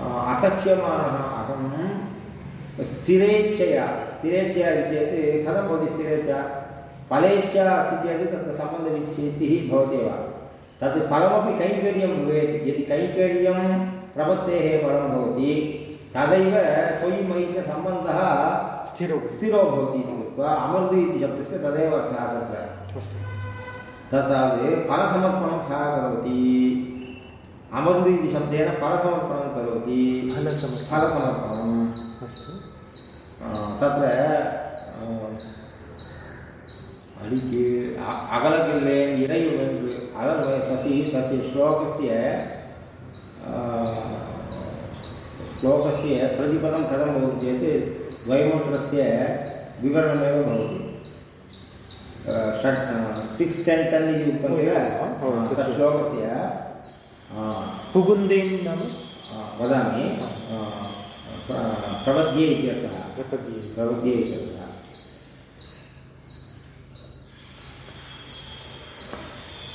आ, असख्यमानः अहं स्थिरेच्छया। स्थिरेच्छया इति चेत् कथं भवति स्थिरेच्छा? फलेच्छा अस्ति चेत् तत्र भवत्येव। तत् फलमपि कैङ्कर्यं भवेत् यदि कैङ्कर्यं प्रपत्तेः फलं भवति तदैव त्वयि मयि च सम्बन्धः
स्थिरो
स्थिरो भवति इति कृत्वा अमर्दु इति शब्दस्य तदेव अर्थः तत्र तद् फलसमर्पणं सः करोति अमर्दु इति शब्देन फलसमर्पणं करोति। फलसमर्पणम्। तत्र अडिके अ- अगलगिल्ले इडयुवेन्द् अगल तस्य तस्य श्लोकस्य श्लोकस्य प्रतिपदं कथं भवति चेत् द्वयमन्त्रस्य विवरणमेव भवति षट् सिक्स् टेन् टेन् इति उक्तं किल तत् श्लोकस्य
पुगुन्देन् नाम
वदामि प्रपद्ये इति अर्थः
प्रपद्ये
प्रपद्ये इति अर्थः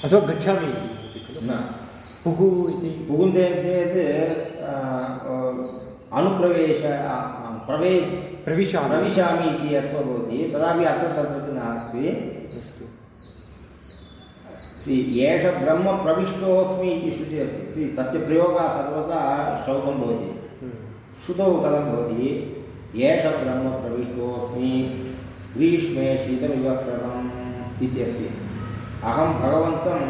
अथवा गच्छामि इति खलु
न
पुगु इति
पुगुन्ते चेत् अनुप्रवेश प्रवेश
प्रविशामि
प्रविशामि इति अर्थो भवति तदापि अत्र तद्वत् नास्ति
अस्तु
सि एष ब्रह्म प्रविष्टोऽस्मि इति श्रुतिः अस्ति सि तस्य प्रयोगः सर्वदा श्रौतं भवति। श्रुतौ कथं भवति एष ब्रह्म प्रविष्टोऽस्मि ग्रीष्मे शीतमिव क्षणम् इति अस्ति अहं भगवन्तं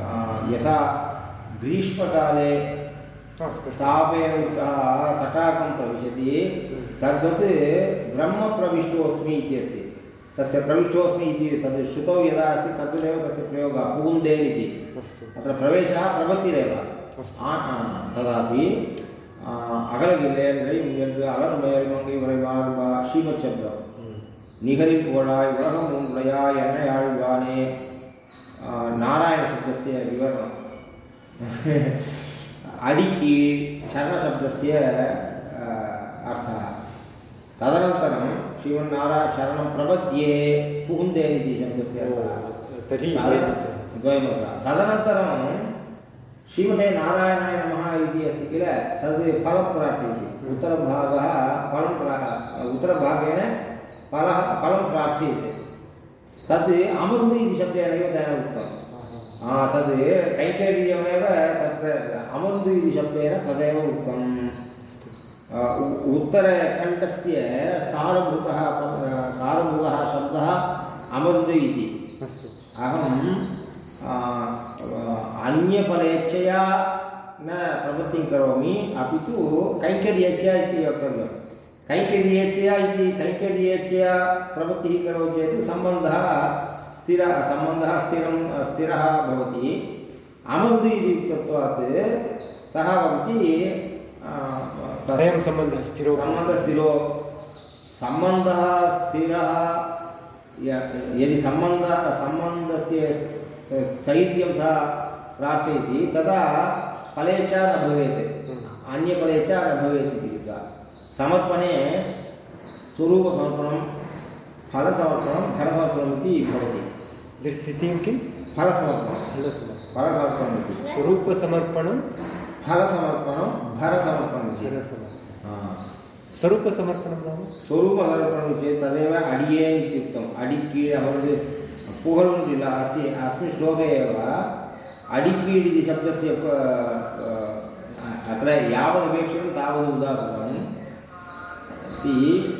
आ, यथा ग्रीष्मकाले
हा, स्पष्टं।
तापेन युक्तः तटाकं प्रविशति तद्वत् ब्रह्मप्रविष्टोऽस्मि इति अस्ति तस्य प्रविष्टोऽस्मि इति तद् श्रुतौ यदा अस्ति तद्वदेव तस्य प्रयोगः पून्देन् इति
अस्तु
अत्र प्रवेशः प्रवृत्तिरेव
अस्तु।
आ- आ, तदापि ஆஹ், அகலகில்லே நிலையும் என்று அலர்மேல் மங்கை உரைவார்பா ஸ்ரீமத் சப்தம் நிகரில் புகழாய் உலகம் உன்னுடையாய் என்னை ஆழ்வானே नारायणशब्दस्य विवरणम् अडिकि शरणशब्दस्य अर्थः. तदनन्तरं श्रीमन्नारायण शरणं प्रपद्ये पुहुन्देन् इति शब्दस्य
तर्हि
द्वयमत्र तदनन्तरं श्रीमते नारायणाय नमः इति अस्ति किल? तद् फलप्रार्थयति उत्तरभागः फलं उत्तरभागेन फलः फलं प्रार्थयते तद् अमृत इति शब्देनैव तेन उक्तम्। आ, तद् कैकेय्यमेव तत्र अमृत इति शब्देन तदेव उक्तम्। उत्तरखण्डस्य सारभूतः सारभूतः शब्दः अमृत इति।
अस्तु।
अहं आ, अन्यफलेच्छया न प्रवृत्तिं करोमि अपि तु कैङ्कर्येच्छया इति वक्तव्यं कैङ्कर्येच्छया इति कैङ्कर्येच्छया प्रवृत्तिः करोति चेत् सम्बन्धः स्थिरः सम्बन्धः स्थिरं स्थिरः भवति। अमृत इति उक्तत्वात् सः वदति आ, तस्-
अयं सम्बन्धः स्थिरो।
सम्बन्धः स्थिरः। यदि सम्बन्धः सम्बन्धस्य स- स्थैर्यं सः प्रार्थयति तदा फलेच्छा न भवेत्। अन्यफलेच्छा न भवेत् इति। समर्पणे स्वरूपसमर्पणं फलसमर्पणं घटसमर्पणम् इति भवति।
द्वितीयं किं?
फलसमर्पणं।
फलसमर्पणं
फलसमर्पणम् इति।
स्वरूपसमर्पणं?
फलसमर्पणं भरसमर्पणम् इति। हा।
स्वरूपसमर्पणं नाम?
स्वरूपसमर्पणं चेत् तदेव अडियेन् इत्युक्तम् अडिकीड् अमृत् पुगळुण् किल अस्य अस्मिन् श्लोके एव अडिकीड् इति शब्दस्य अत्र यावदपेक्षितं तावत् उदाहरणं सि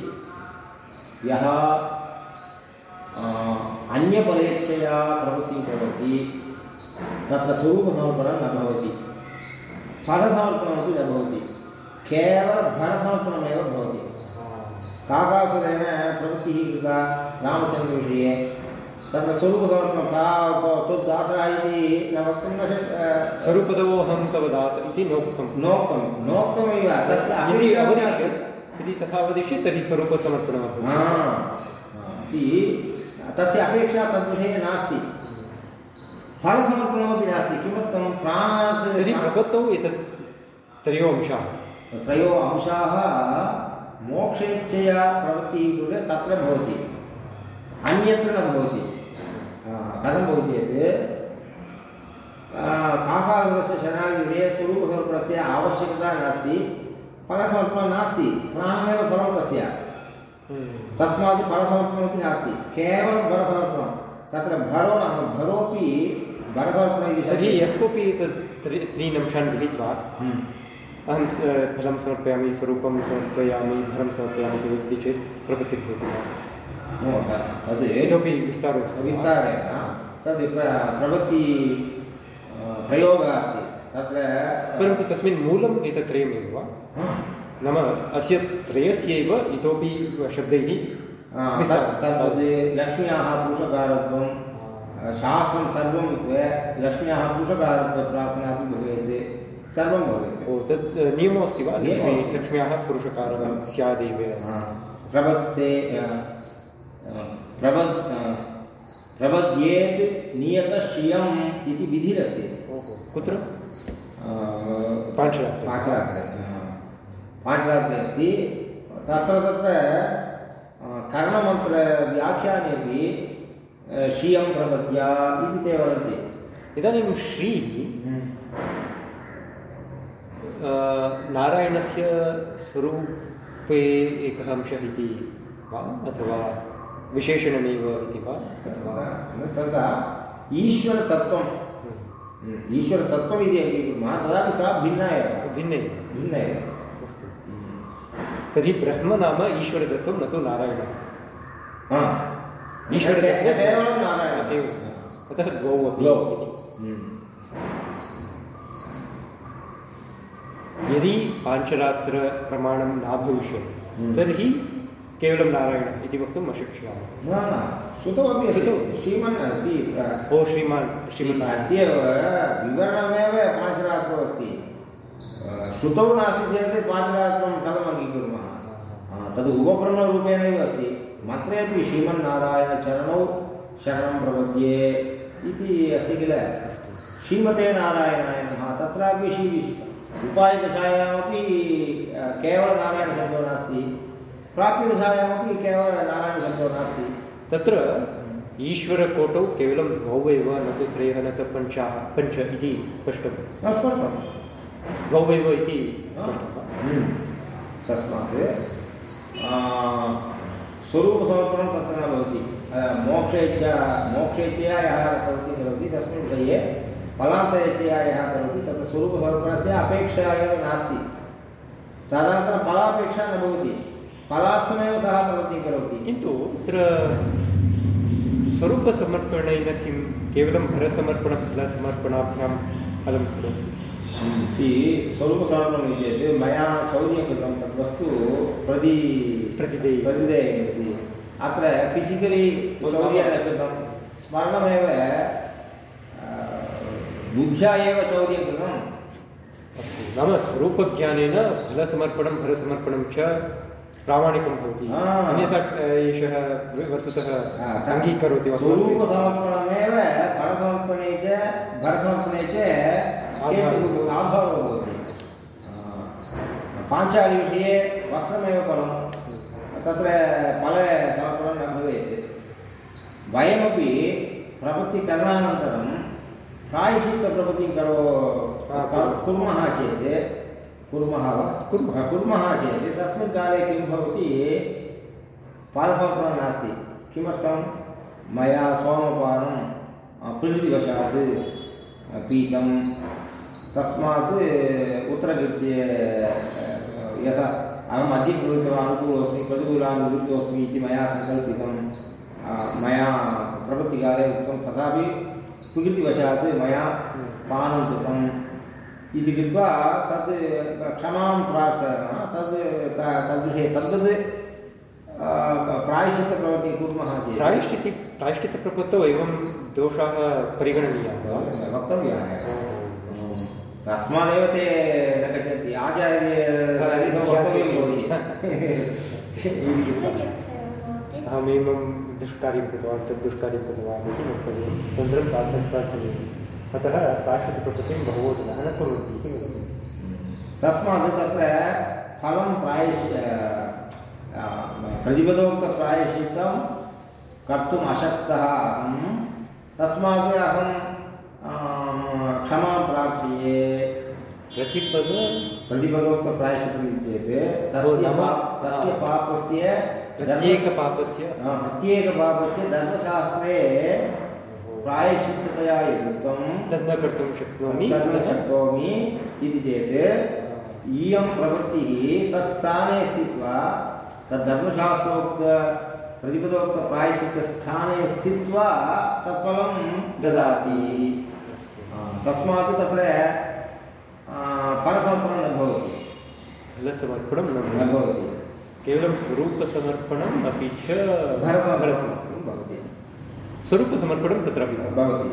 यः अन्यफलेच्छया प्रवृत्तिं करोति तत्र स्वरूपसमर्पणं न भवति। फलसमर्पणमपि न भवति। केवलं धनसमर्पणमेव भवति। काकासुरेण प्रवृत्तिः कृता रामचन्द्रविषये तत्र स्वरूपसमर्पणं सः त्व- त्वद्दासः इति न वक्तुं न शक्
स्वरूपतोऽहं तव दास इति नोक्तं
नोक्तं नोक्तमेव। तस्य
यदि तथा वदिष्यति तर्हि स्वरूपसमर्पणम्
हा।
अभवत्
सि तस्य अपेक्षा तद्विषये नास्ति। फलसमर्पणमपि नास्ति। किमर्थं? प्राणात्
तर्हि प्रपत्तौ एतत् त्रयो अंशाः।
त्रयो अंशाः मोक्षेच्छया प्रवृत्तिः कृते तत्र भवति। अन्यत्र न भवति। कथं भवति चेत् आ, काकासुरस्य शरणादिविषये स्वरूपसमर्पणस्य आवश्यकता नास्ति। फलसमर्पणं नास्ति प्राणमेव फलं तस्य। तस्मात् फलसमर्पणमपि नास्ति केवलं भरसमर्पणं तत्र भरो नाम भरोपि भरसमर्पणम् इति
तर्हि यः कोऽपि त्रीन् अंशान् गृहीत्वा
हम्म।
अहं फलं समर्पयामि स्वरूपं समर्पयामि धनं समर्पयामि इति वदति चेत् प्रपत्तिर्भवति वा?
तद्
इतोपि विस्तारोऽस्ति वा?
विस्तारेण तद् प्रवृत्ति प्रयोगः अस्ति। तत्र
परन्तु तस्मिन् मूलम् एतत्त्रयमेव। वा
हा,
नाम अस्य त्रयस्यैव इतोपि शब्दैः।
तद् लक्ष्म्याः पुरुषकारत्वं शास्त्रं सर्वं वे- लक्ष्म्याः पुरुषकारत्वप्रार्थनापि भवेत्। सर्वं भवेत्।
ओ तत् नियमो अस्ति वा। लक्ष्म्याः पुरुषकारः स्यादेव।
अ, प्रबद् प्रबध्येत् नियतश्रियम् इति विधिरस्ति।
कुत्र? पाञ्चरात्रे
पाञ्चरात्रे अस्ति तत्र तत्र कर्णमन्त्रव्याख्यानेपि श्रियं प्रपद्य इति ते वदन्ति।
इदानीं श्री अ, नारायणस्य स्वरूपे एकः अंशः इति वा अथवा विशेषणमेव इति वा अथवा
तदा ईश्वरतत्त्वं ईश्वरतत्त्वम् इति अङ्गीकुर्मः तदापि सा भिन्ना एव
भिन्नैव
भिन्ना एव
अस्तु तर्हि ब्रह्म नाम ईश्वरदत्तं न तु नारायणः
हा
ईश्वरतत्त्वं
केवलं नारायणः
एव अतः द्वौ अपि
द्वौ।
यदि पाञ्चरात्रप्रमाणं न भविष्यति। तर्हि केवलं नारायणः इति वक्तुं न शक्ष्यामः
न श्रुतमपि अस्ति। श्रीमन् जि
ओ श्रीमान् श्रीमन्
अस्य विवरणमेव पाञ्चरात्रो अस्ति श्रुतौ नास्ति चेत् पाञ्चरात्रं कथम् अङ्गीकुर्मः तद् उपब्रह्मरूपेणैव अस्ति मन्त्रेपि श्रीमन्नारायणचरणौ शरणं प्रपद्ये इति अस्ति किल
अस्तु
श्रीमते नारायणाय नमः तत्रापि श्री उपायदशायामपि केवलनारायणशब्दो नास्ति प्राप्यदशायामपि केवलनारायणशब्दो नास्ति
तत्र ईश्वरकोटौ केवलं द्वौ एव न तु त्रयः न तु पञ्चाः पञ्च इति स्पष्टं
न स्पष्टं
द्वौ एव इति
हम्म। तस्मात् स्वरूपसमर्पणं तत्र न भवति। मोक्षेच्छा मोक्षेच्छया यः प्रवृत्तिं करोति। तस्मिन् विषये फलान्तयेच्छया यः करोति। तत्र स्वरूपसमर्पणस्य अपेक्षा एव नास्ति। तदनन्तरं फलापेक्षा न भवति। फलार्थमेव सः प्रवृत्तिं करोति
किन्तु तत्र स्वरूपसमर्पणेन किं केवलं भरसमर्पणफलसमर्पणाभ्यां फलं खलु
सि स्वरूपसमर्पणम् इति चेत् मया चौर्यं कृतं तद् वस्तु प्रति
प्रतिदेयं।
प्रतिदेयम् इति अत्र फिसिकलि चौर्यं न कृतं स्मरणमेव बुद्ध्या एव चौर्यं कृतम्
अस्तु नाम स्वरूपज्ञानेन फलसमर्पणं भरसमर्पणं च प्रामाणिकं भवति। अन्यथा एषः वस्तुतः अङ्गीकरोति
स्वरूपसमर्पणमेव फलसमर्पणे च भरसमर्पणे च आधारो भवति। पाञ्चालिविषये वस्त्रमेव फलं तत्र फलसमर्पणं न भवेत्। वयमपि प्रवृत्तिकरणानन्तरं प्रायश्चित्तप्रवृत्तिं करो कुर्मः चेत् कुर्मः वा?
कुर्मः।
कुर्मः चेत् तस्मिन् काले किं भवति? पादसमर्पणं नास्ति। किमर्थं? मया सोमपानं प्रकृतिवशात् पीतं। तस्मात् उत्तरकृत्ये यथा अहम् अद्य कृतवान् अनुकूलोऽस्मि प्रतिकूलानुवृत्तोऽस्मि इति मया सङ्कल्पितं। मया प्रवृत्तिकाले उक्तं तथापि प्रकृतिवशात् मया पानं कृतम्। इति कृत्वा तत् क्षमां प्रार्थना तद् त- तद्विषये तद्वत् आ, प्रायश्चित्तप्रवृत्तिं कुर्मः चेत्।
प्रायश्चिति प्रायश्चित्तप्रपत्तौ एवं दोषाः परिगणनीयाः।
वक्तव्याः। तस्मादेव ते न गच्छन्ति। आचार्यसन्निधौ वक्तव्यं भवति। इति
अहमेवं दुष्कार्यं कृतवान् तद् दुष्कार्यं कृतवान् इति वक्तव्यं। तन्त्रं प्रार्थना प्रार्थनीयम्। अतः प्रायश्चित्तप्रपत्तिं बहवो जनाः न कुर्वन्ति इति वदति।
तस्मात् तत्र फलं प्रायश् प्रतिपदोक्तप्रायश्चित्तं कर्तुम् अशक्तः अहं। तस्मात् अहं क्षमां प्रार्थये।
प्रतिपद?
प्रतिपदोक्तप्रायश्चित्तम् इति चेत् तस्य तस्य पापस्य
प्रत्येकपापस्य?
प्रत्येकपापस्य धर्मशास्त्रे प्रायश्चित्ततया यदुक्तं
तद् न कर्तुं शक्नोमि।
तन्न शक्नोमि इति चेत् इयं प्रवृत्तिः तत्स्थाने स्थित्वा तद्धर्मशास्त्रोक्त प्रतिपदोक्तप्रायश्चित्तस्थाने स्थित्वा तत्फलं ददाति। तस्मात् तत्र फलसमर्पणं न भवति।
फलसमर्पणं न
न
भवति। केवलं स्वरूपसमर्पणम् अपि च
भरसमर्पणं भवति
स्वरूपसमर्पणं तत्रापि
भवति।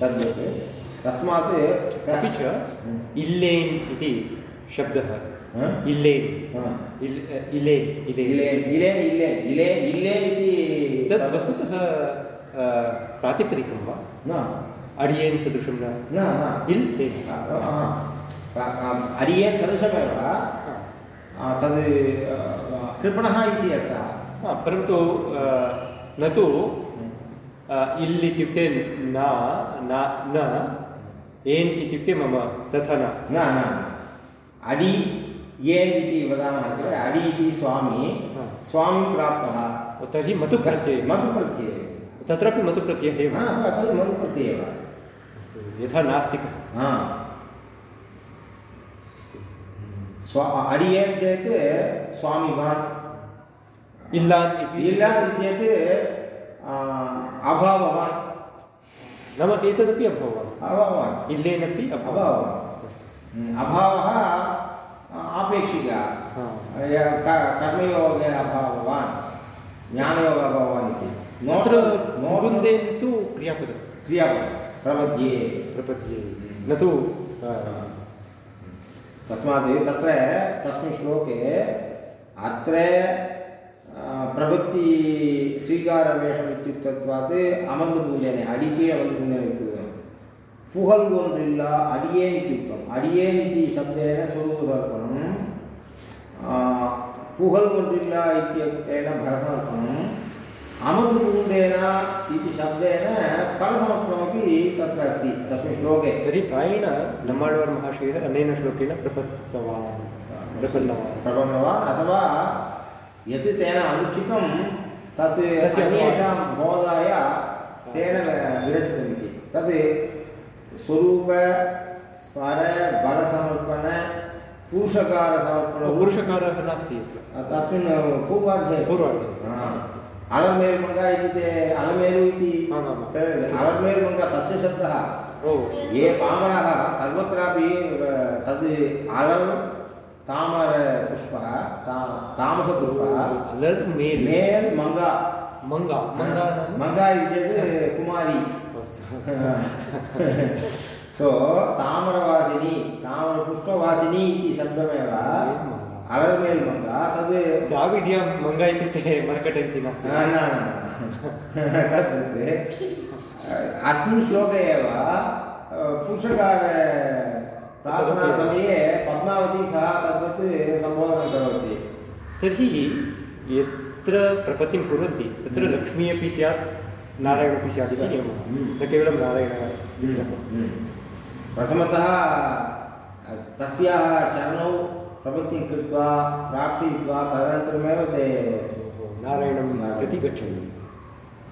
तद्वत् तस्मात्
अपि च इल्लेन् इति शब्दः। इलेन् इलेन्।
इलेन् इलेन् इलेन् इलेन् इलेन् इति
तद् वस्तुतः प्रातिपदिकं वा?
न।
अडियेन् सदृशं न?
न
इल्
अडियेन् सदृशमेव। तद् कृपणः इति अर्थः।
परन्तु अ, न तु इल् इत्युक्ते न न न एन् इत्युक्ते मम तथा न।
न न अडि येन् इति वदामः किल? अडि इति स्वामी।
हा।
स्वामीं प्राप्तः।
तर्हि मतु प्रत्ययः
मधुप्रत्यये
तत्रापि मतु प्रत्ययः एव।
हा तद् मधुप्रत्यये एव।
अस्तु, यथा नास्तिकः।
हा। स्वा अडियेन् चेत् स्वामिवान्
इल्लान् इति
इल्लान् इति चेत् अभाववान्
नाम एतदपि
अभाववान्
इल्लेनपि अभवत्
अभाववान्। अभावः आपेक्षिका कर्मयोगे अभाववान् ज्ञानयोग अभाववान् इति
मुकुन्देन तु क्रियापदं
क्रियापदं प्रपद्ये
प्रपद्ये न तु
तस्मात् तत्र तस्मिन् श्लोके अत्र பிரபத்திஸ்வீகாரவேஷமித்யுக்தத்வாத் அமர்ந்து பூந்தேனே அடிக்கே அமர்ந்து பூந்தேனே புகழ் ஒன்றில்லா அடியேன் இத்தியுக்தம் அடியேன் இத்தி சப்தேன சுரூபசர்ப்பணம் புகழ் ஒன்றில்லா இத்தியுக்தேன பரசமர்ப்பணம் அமர்ந்து பூந்தேன इति शब्देन फलसमर्पणमपि तत्र अस्ति तस्मिन् श्लोके
तर्हि प्रायेण नम्माळ्वार् महाशयः अनेन श्लोकेन प्रपत्तवान् प्रपन्नवान्
प्रपन्नवान् अथवा यत् तेन अनुष्ठितं तत् अन्येषां बोधाय तेन विरचितमिति तत् स्वरूप पर बलसमर्पण पुरुषकारसमर्पण
पुरुषकारः नास्ति
तस्मिन् पूर्वार्धे।
पूर्वार्धे।
हा। इति ते अलमेलु इति
आमामां।
तस्य शब्दः ये पामराः सर्वत्रापि तद् अलर्
अलर् मेल् नाम?
मङ्गा इति चेत् कुमारी सो तामरवासिनी तामरपुष्पवासिनी इति शब्दमेव अलर्मेल् मङ्गा तद्
द्राविड्यां मङ्गा इत्युक्ते मर्कट इति नास्ति
न न न तद् अस्मिन् श्लोके एव अ, पुरुषकार प्रार्थनासमये पद्मावतीं सः तद्वत् सम्बोधनं करोति।
तर्हि यत्र प्रपत्तिं कुर्वन्ति तत्र लक्ष्मी अपि स्यात् नारायणपि स्यात् इति नियमः।
हम्म।
न केवलं नारायणविग्रहः
प्रथमतः तस्याः चरणौ प्रपत्तिं कृत्वा प्रार्थयित्वा तदनन्तरमेव ते
नारायणं प्रति गच्छन्ति।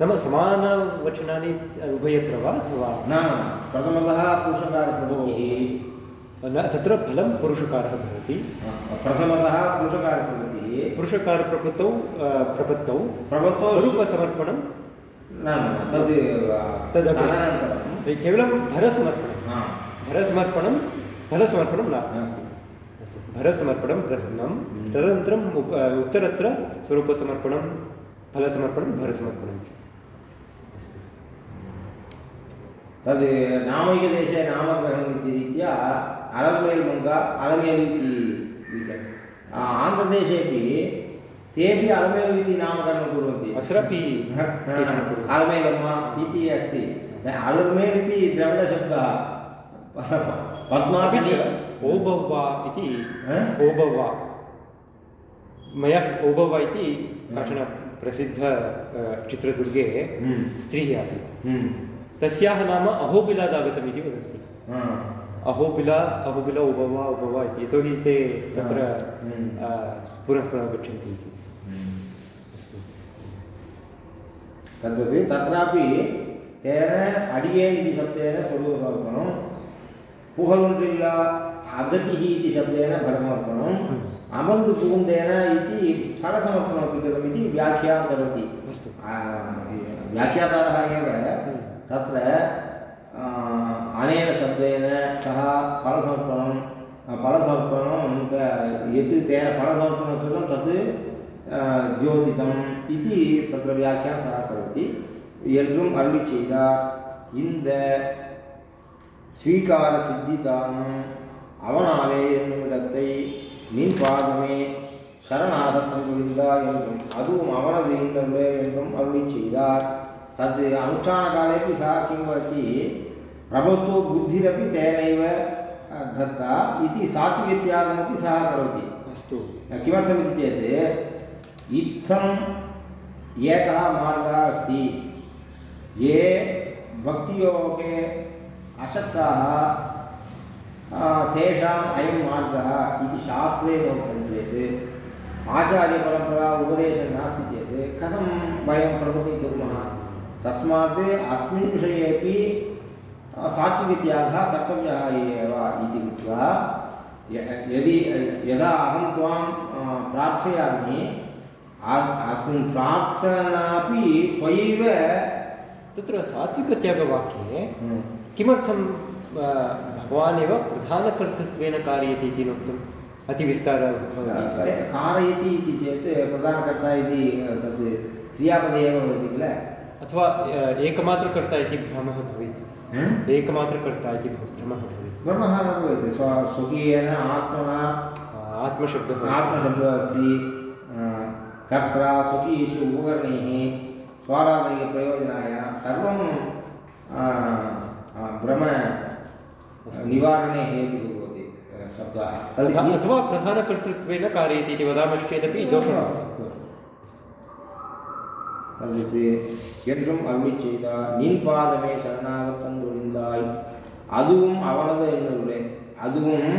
नाम समानवचनानि उभयत्र वा अथवा?
न प्रथमतः पुरुषकारप्रवृत्तिः
न तत्र फलं पुरुषकारः भवति।
प्रथमतः पुरुषकारप्रवृत्तिः
पुरुषकारप्रपत्तौ अ, प्रपत्तौ स्वरूपसमर्पणं
न न तद्
तदपि केवलं भरसमर्पणं। भरसमर्पणं फलसमर्पणं नास्ति। भरसमर्पणं प्रथमं तदनन्तरम् उत्तरत्र स्वरूपसमर्पणं फलसमर्पणं भरसमर्पणं च
तद् नामैकदेशे नामग्रहणम् इति रीत्या अलमेल्मङ्ग अलमेलु इति आन्ध्रदेशेपि तेपि अलमेलु इति नामकरणं कुर्वन्ति
अत्रापि
अलमेलम्म इति अस्ति अलमेल् इति द्रविडशब्दः पद्मासनि
ओबव्वा इति ओबव्वा मया ओबव्वा इति काचन प्रसिद्ध चित्रदुर्गे। स्त्रीः आसीत्। तस्याः नाम अहोबिलादागतम् इति वदन्ति। अहोबिला अहोबिला उभवा उभवा इति यतोहि ते तत्र
हम्म।
पुनः पुनः गच्छन्ति इति
तद्वत् तत्रापि तेन अडियेन् इति शब्देन स्वरूपसमर्पणं पुहलुण्ड्रिल्ल अगतिः इति शब्देन फलसमर्पणम् अमर्दु पून्देन इति फलसमर्पणमपि कृतमिति व्याख्यां करोति।
अस्तु.
व्याख्यातारः एव तत्र आ, अनेन शब्देन सः फलसमर्पणं फलसमर्पणं त- यत् तेन फलसमर्पणं कृतं तत् आ, द्योतितम् इति तत्र व्याख्यानं सः करोति என்றும் அருளி செய்தார் இந்த ஸ்வீகார சித்திதானம் அவனாலே என்னும் இடத்தை நின் பாதமே சரணாக தந்துழிந்தா என்றும் அதுவும் அவனது இந்தருளே என்றும் அருளி செய்தார் தத் अनुष्ठानकालेपि सः किं वदति प्रभुत्वो बुद्धिरपि तेनैव दत्ता इति सात्विकत्यागमपि सः करोति।
अस्तु।
किमर्थमिति चेत् इत्थम् एकः मार्गः अस्ति। ये भक्तियोगे अशक्ताः तेषाम् अयं मार्गः इति शास्त्रेण उक्तं चेत् आचार्यपरम्परा उपदेशं नास्ति चेत् कथं वयं प्रगतिं कुर्मः? तस्मात् अस्मिन् विषयेपि सात्विकत्यागः कर्तव्यः एव इति कृत्वा यदि यदा अहं त्वां प्रार्थयामि अस्मिन् प्रार्थनापि त्वयैव
तत्र सात्विकत्यागवाक्ये किमर्थं अ, भगवान् एव प्रधानकर्तृत्वेन कार्यते इति नोक्तम् अतिविस्तारः
कारयति इति चेत् प्रधानकर्ता इति तत् क्रियापदे एव वदति किल?
अथवा एकमात्रकर्ता इति भ्रमः भवेत्।
हा?
एकमात्रकर्ता इति भ्रमः
भ्रमः न भवति स्व स्वकीयेन आत्मना।
आत्मशब्दः
आत्मशब्दः अस्ति। कर्त्रा स्वकीयेषु उपकरणैः स्वाराधनिकप्रयोजनाय सर्वं भ्रम निवारणे हेतुः भवति शब्दः।
अथवा प्रधानकर्तृत्वेन कारयति इति वदामश्चेदपि दोषः नास्ति।
தவிர்த்து என்றும் அருளி செய்தார் நின் பாதமே சரணாக தந்துழிந்தாய் அதுவும் அவனது என்னவில்லை அதுவும்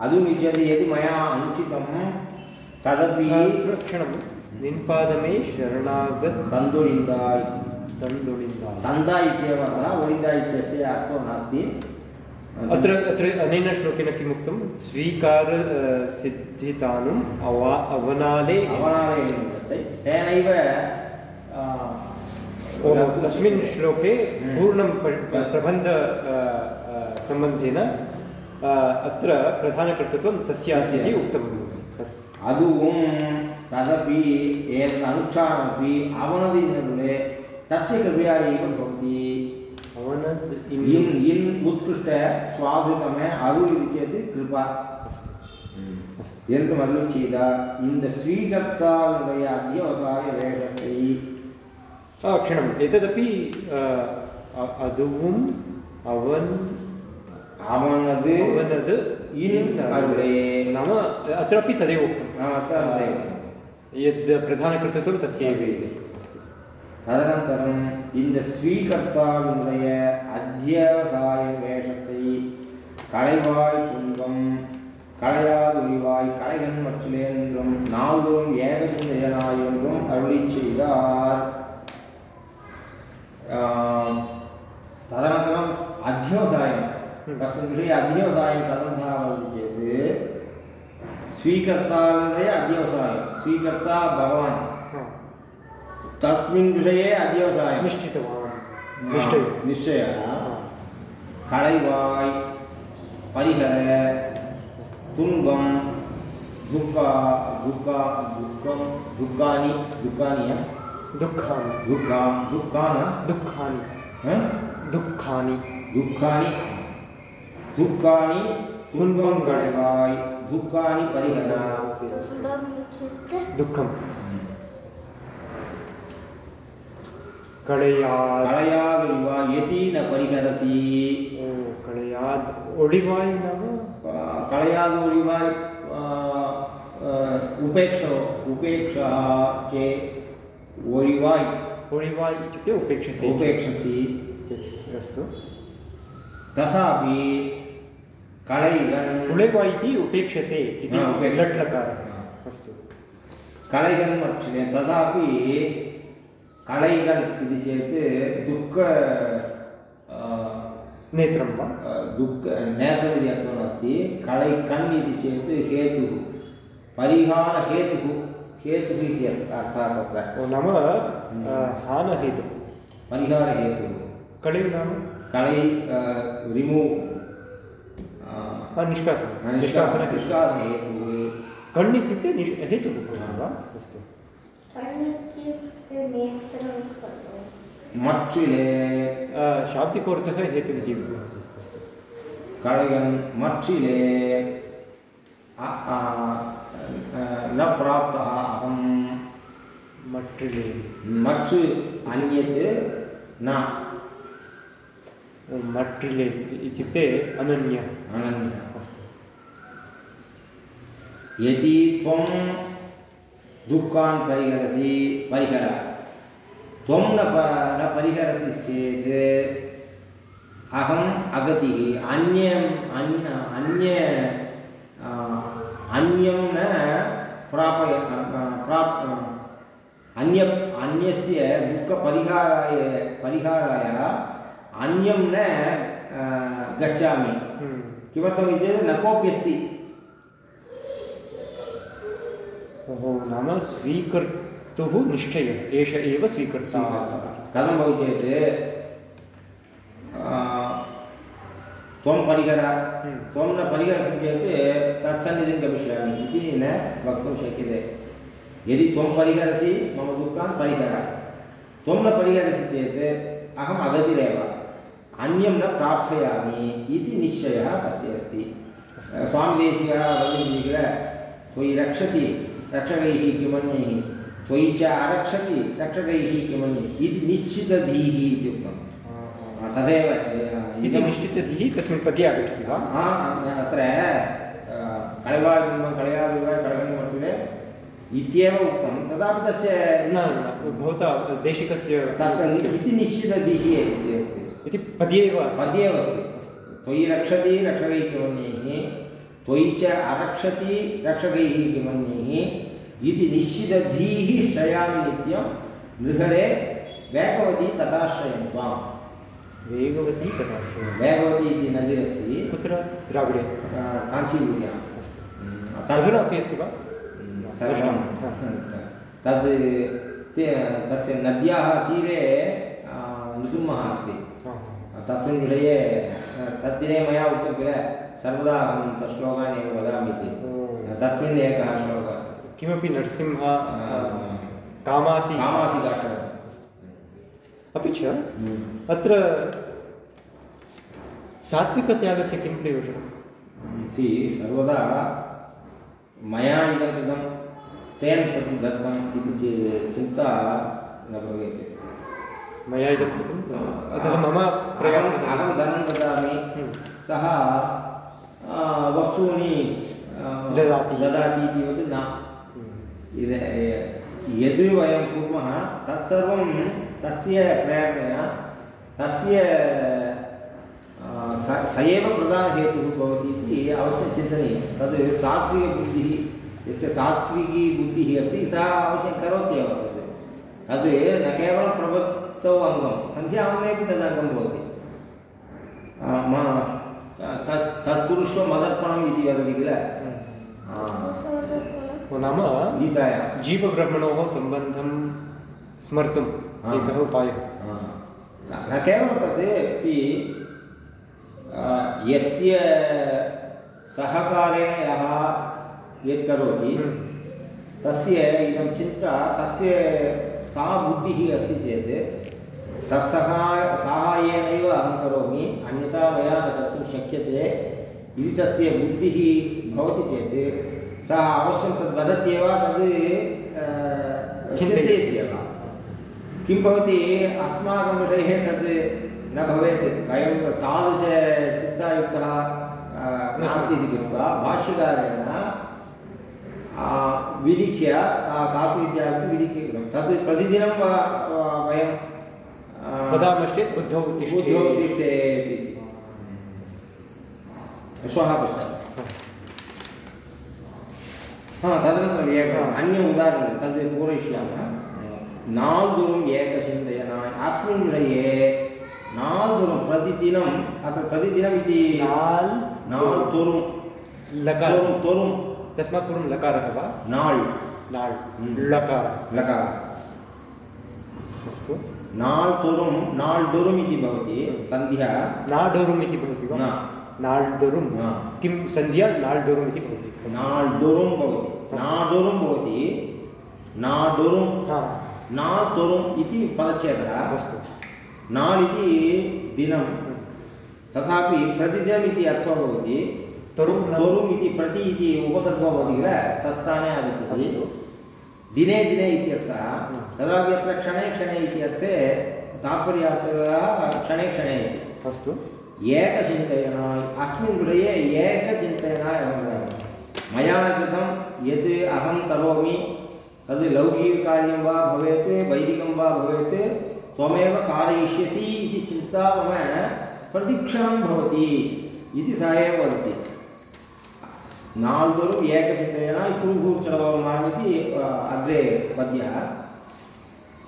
அதுவும் இச்சது எது மயா அனுச்சிதம் ததப்பி
क्षणं निन्पादमे शरणागत
தந்துழிந்தாய்
तन्दुळिन्दाय
தந்தா इत्येव न ओडिन्दा इत्यस्य अर्थो नास्ति
अत्र अत्र अनेन श्लोकेन किमुक्तं स्वीकार अ, सिद्धितानुम् अवा अवनाले
அவனாலே तेनैव अ,
ओ, अस्मिन् श्लोके पूर्णं प्रबन्ध सम्बन्धेन अत्र प्रधानकर्तृत्वं तस्यास्ति इति उक्तं
அதுவும் ததபி ஏதன் அனுஷ்டானமபி அவனது இன்னருளே தஸ்ய கிருபையா ஈவன் பக்தி
அவனது
இன் இன் உத்கிருஷ்ட சுவாதிதமே அருள் இது சேது கிருபா இருக்கும் அருள் செய்தா இந்த ஸ்ரீகர்த்தாவுடைய அத்தியவசாய வேஷத்தை
क्षणम् एतदपि அதுவும் அவன்
அவனது அவனது
नाम अत्रापि तदेव उक्तं यद् प्रधानकृते तु तस्यैव
அதனந்தரம் இந்த ஸ்வீகர்த்தாவினுடைய அத்தியவசாய வேஷத்தை கலைவாய் துன்பம் கலையாதொழிவாய் கலைகன் மற்றிலே என்றும் நாள்தோறும் ஏகசிந்தையனாய் என்றும் அருளி செய்தார் तदनन्तरम् अध्यवसायं कस्मिन् गृहे अध्यवसायं कथं वदति चेत् स्वीकर्ताविषये अध्यवसायं स्वीकर्ता भगवान् तस्मिन् विषये अध्यवसायं
निश्चितवान् निश्चयः
कळैवाय् परिहर तुम्बं दुःखा दुःखा दुःखं दुःखानि दुःखानि
दुखान
दुखान दुखान
दुखान
हैं
दुखानी
दुखानी दुखानी துன்பம் கடைவாய் துக்கானி பரிகரா
துக்கம்
கடையாத் கடையாத்
ஒளிவாய் எதீன பரிகரசி
ஓ கடையாத் ஒளிவாய் நாம
கடையாத் ஒளிவாய் உபேக்ஷோ உபேக்ஷா சே ओरिवाय्
ओरिवाय् इत्युक्ते उपेक्षसे
उपेक्षसि
अस्तु
तथापि कलैगन्
उळेवा इति उपेक्षसे इति लट्लकारः अस्तु
कलैगन् वर्तते तदापि कलैगन् इति चेत् दुःख
नेत्रं वा
दुःख नेत्रमिति अर्थः नास्ति कलैकन् इति चेत् हेतुः परिहारहेतुः हेतुः इति अस्ति अर्थः तत्र
नाम हानहेतुः
परिहारहेतुः
कळि नाम
कलै रिमूव्
हा, निष्कासनं निष्कासन
निष्कासनहेतुः
कण् इत्युक्ते निष् हेतुः वा अस्तु अ, शाब्दिकोऽर्थः हेतुः इति
कळयन् अ- न प्राप्तः अहं मक्षु अन्यत् न।
मट्रिले इत्युक्ते अनन्यः।
अनन्यः
अस्तु।
यदि त्वं दुःखान् परिहरसि परिहर। त्वं न प न परिहरसि चेत् अहम् अगतिः अन्यम् अन्य अन्य अन्यं न प्रापय प्राप् अन्य अन्यस्य दुःखपरिहाराय परिहाराय अन्यं न आ, गच्छामि।
हम्म।
किमर्थमिति चेत् न कोऽपि अस्ति
ओहो नाम स्वीकर्तुः निश्चयः एष एव स्वीकर्ता
कथं भवति चेत् त्वं परिहर।
हम्म।
त्वं न परिहरसि चेत् तत्सन्निधिं गमिष्यामि इति न वक्तुं शक्यते। यदि त्वं परिहरसि मम दुःखान् परिहर। त्वं न परिहरसि चेत् अहम् अगतिरेव। अन्यं न प्रार्थयामि इति निश्चयः तस्य अस्ति। स्वामिदेशिकः वदन्ति किल? त्वयि रक्षति रक्षकैः किमन्यैः? त्वयि च अरक्षति रक्षकैः किमन्यैः? इति निश्चितधीः इत्युक्तं तदेव
इति
इदं
निश्चितधिः तस्मिन् पद्ये आगच्छति वा
अत्र कळवायुर्मं कळयाविव कळगन्मट्टिवे इत्येव उक्तं तदापि तस्य
न भवता देशिकस्य
इति निश्चितधिः इति अस्ति
इति पद्ये एव
पद्ये एव अस्ति त्वयि रक्षति रक्षकैः किमन्यैः त्वयि च अरक्षति रक्षकैः किमन्यैः इति निश्चितधीः श्रयामि नित्यं नृहरे वेगवती तटाश्रयं त्वां
वेगवती तथा
वेगवती इति नदीरस्ति
कुत्र? द्राविडे।
काञ्चीपुर्याम्
अस्तु। अधुना अपि अस्ति वा?
सर्वं। तद् ते तस्य नद्याः तीरे नृसिंहः अस्ति। तस्मिन् विषये तद्दिने मया उक्तं किल सर्वदा अहं तत् श्लोकान् एव वदामि इति। तस्मिन् एकः श्लोकः।
किमपि नरसिंह
आ,
कामासि।
कामासिकाष्टकम्
अपि च अत्र सात्विकत्यागस्य किं प्रयोजनं
सि सर्वदा मया इदं कृतं तेन तत् दत्तम् इति चि- चिन्ता न भवेत्
मया इदं कृतं अतः मम प्रयासः
अहं धनं ददामि
हम्म।
सः वस्तूनि
ददाति।
ददाति इति वद् न
हम्म।
यद् वयं कुर्मः तत्सर्वं तस्य प्रेरणया तस्य स स एव प्रधानहेतुः भवति इति अवश्यं चिन्तनीयं। तद् सात्विकबुद्धिः यस्य सात्विकी बुद्धिः अस्ति सः अवश्यं करोत्येव तद्। तद् न केवलं प्रवृत्तौ अङ्गं सन्ध्यावनेपि तदङ्गं भवति। आ, तत् मदर्पणम् इति वदति किल?
नाम।
गीतायां।
जीवब्रह्मणोः सम्बन्धं स्मर्तुम्।
हा।
एकः उपायः
न न केवलं तद् सि यस्य सहकारेण यः यत् करोति। तस्य इदं चिन्ता तस्य सा बुद्धिः अस्ति चेत् तत्सहाय साहाय्येनैव अहं करोमि अन्यथा मया न कर्तुं शक्यते इति तस्य बुद्धिः भवति चेत् सः अवश्यं तद् वदत्येव तद् चिन्तयत्येव किं भवति? अस्माकं विषये तद् न भवेत्। वयं तादृशचिन्तायुक्तः नास्ति इति कृत्वा भाष्यकारेण विलिख्य सा सात्वित्यागं विलिख्य कृतं। तत् प्रतिदिनं वयं
वदामश्चेत् बुद्धौ
बुद्धौ तिष्ठेत् इति। श्वः पश्यामः। हा तदनन्तरम् एकम् अन्यम् उदाहरणं तद् पूरयिष्यामः। नाल्दुरम् एकचिन्तयनाय अस्मिन् विषये नाल्दुरं प्रतिदिनम् अत्र प्रतिदिनम् इति
नाल्
नाल्दुरुं
लकार।
तोरुं तोरुं।
तस्मात् पूर्वं लकारः वा?
नाळ्
नाळ्
हम्म।
लकारः।
लकार।
अस्तु।
नाल्तुरुं नाल्डुरुम् इति भवति सन्ध्या।
नाडोरुम् इति भवति वा?
न।
नाल्डोरुं
न।
किं सन्ध्या? नाल्डोरुम् इति भवति।
नाल्डुरुं भवति। नाडुरुं भवति। नाडुरुं
हा
नाल्तुरुम् इति पदच्छेदः।
अस्तु।
नाल् इति दिनं तथापि प्रतिदिनम् इति अर्थो भवति।
तरुं न-
इति प्रति इति उपसर्गो भवति किल? तत्स्थाने आगच्छति। दिने दिने इत्यर्थः। तदापि अत्र क्षणे क्षणे इति अर्थे तात्पर्यार्थः क्षणे क्षणे इति।
अस्तु।
एकचिन्तयनाय अस्मिन् विषये वदामि मया न कृतं यत् अहं करोमि। तद् लौकिककार्यं वा भवेत् वैदिकं वा भवेत् त्वमेव कारयिष्यसि इति चिन्ता मम प्रतिक्षणं भवति इति सः एव वदति। नाल्दुरु एकचिन्तयन कुरुभूचरवमाम् इति अग्रे पद्यः।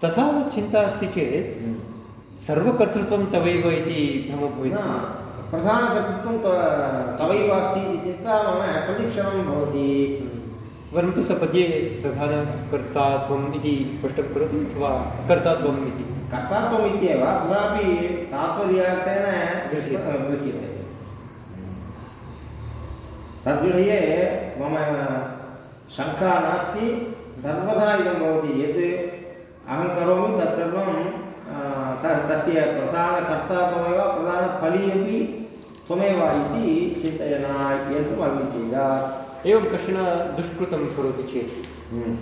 तथा चिन्ता अस्ति चेत् सर्वकर्तृत्वं तवैव इति
न
भवति।
प्रधानकर्तृत्वं तवैव अस्ति इति चिन्ता मम प्रतिक्षणं भवति।
परन्तु सपद्ये प्रधानकर्तात्वम् इति स्पष्टं करोतु अथवा कर्तात्वम् इति।
कर्तात्वम् इत्येव तदापि तात्पर्यार्थेन
गृह्यते।
तद्विषये मम शङ्का नास्ति। सर्वदा इदं भवति यत् अहं करोमि तत्सर्वं तस्य प्रधानकर्ता त्वमेव प्रधानफली अपि त्वमेव इति चिन्तयन इत्यन्तु मन्विचेयात्
एवं कश्चन दुष्कृतं करोति चेत्।
हम्म।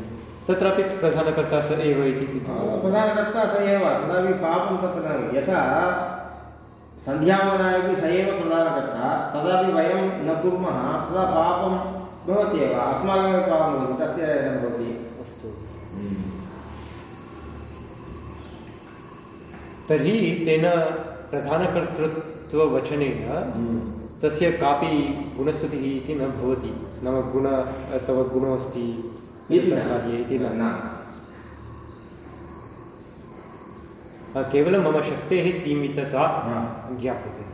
तत्रापि प्रधानकर्ता स एव इति
प्रधानकर्ता स एव तदापि पापं तत्र न यथा सन्ध्यावनायपि स एव प्रधानकर्ता तदापि वयं न कुर्मः तदा पापं भवत्येव अस्माकमेव पापं भवति तस्य न भवति।
अस्तु। तर्हि तेन प्रधानकर्तृत्ववचनेन तस्य कापि गुणस्तुतिः इति न भवति। नाम गुण तव
न।
कार्ये इति
न।
केवलं मम शक्तेः सीमितता
हा।
ज्ञाप्यते। अस्तु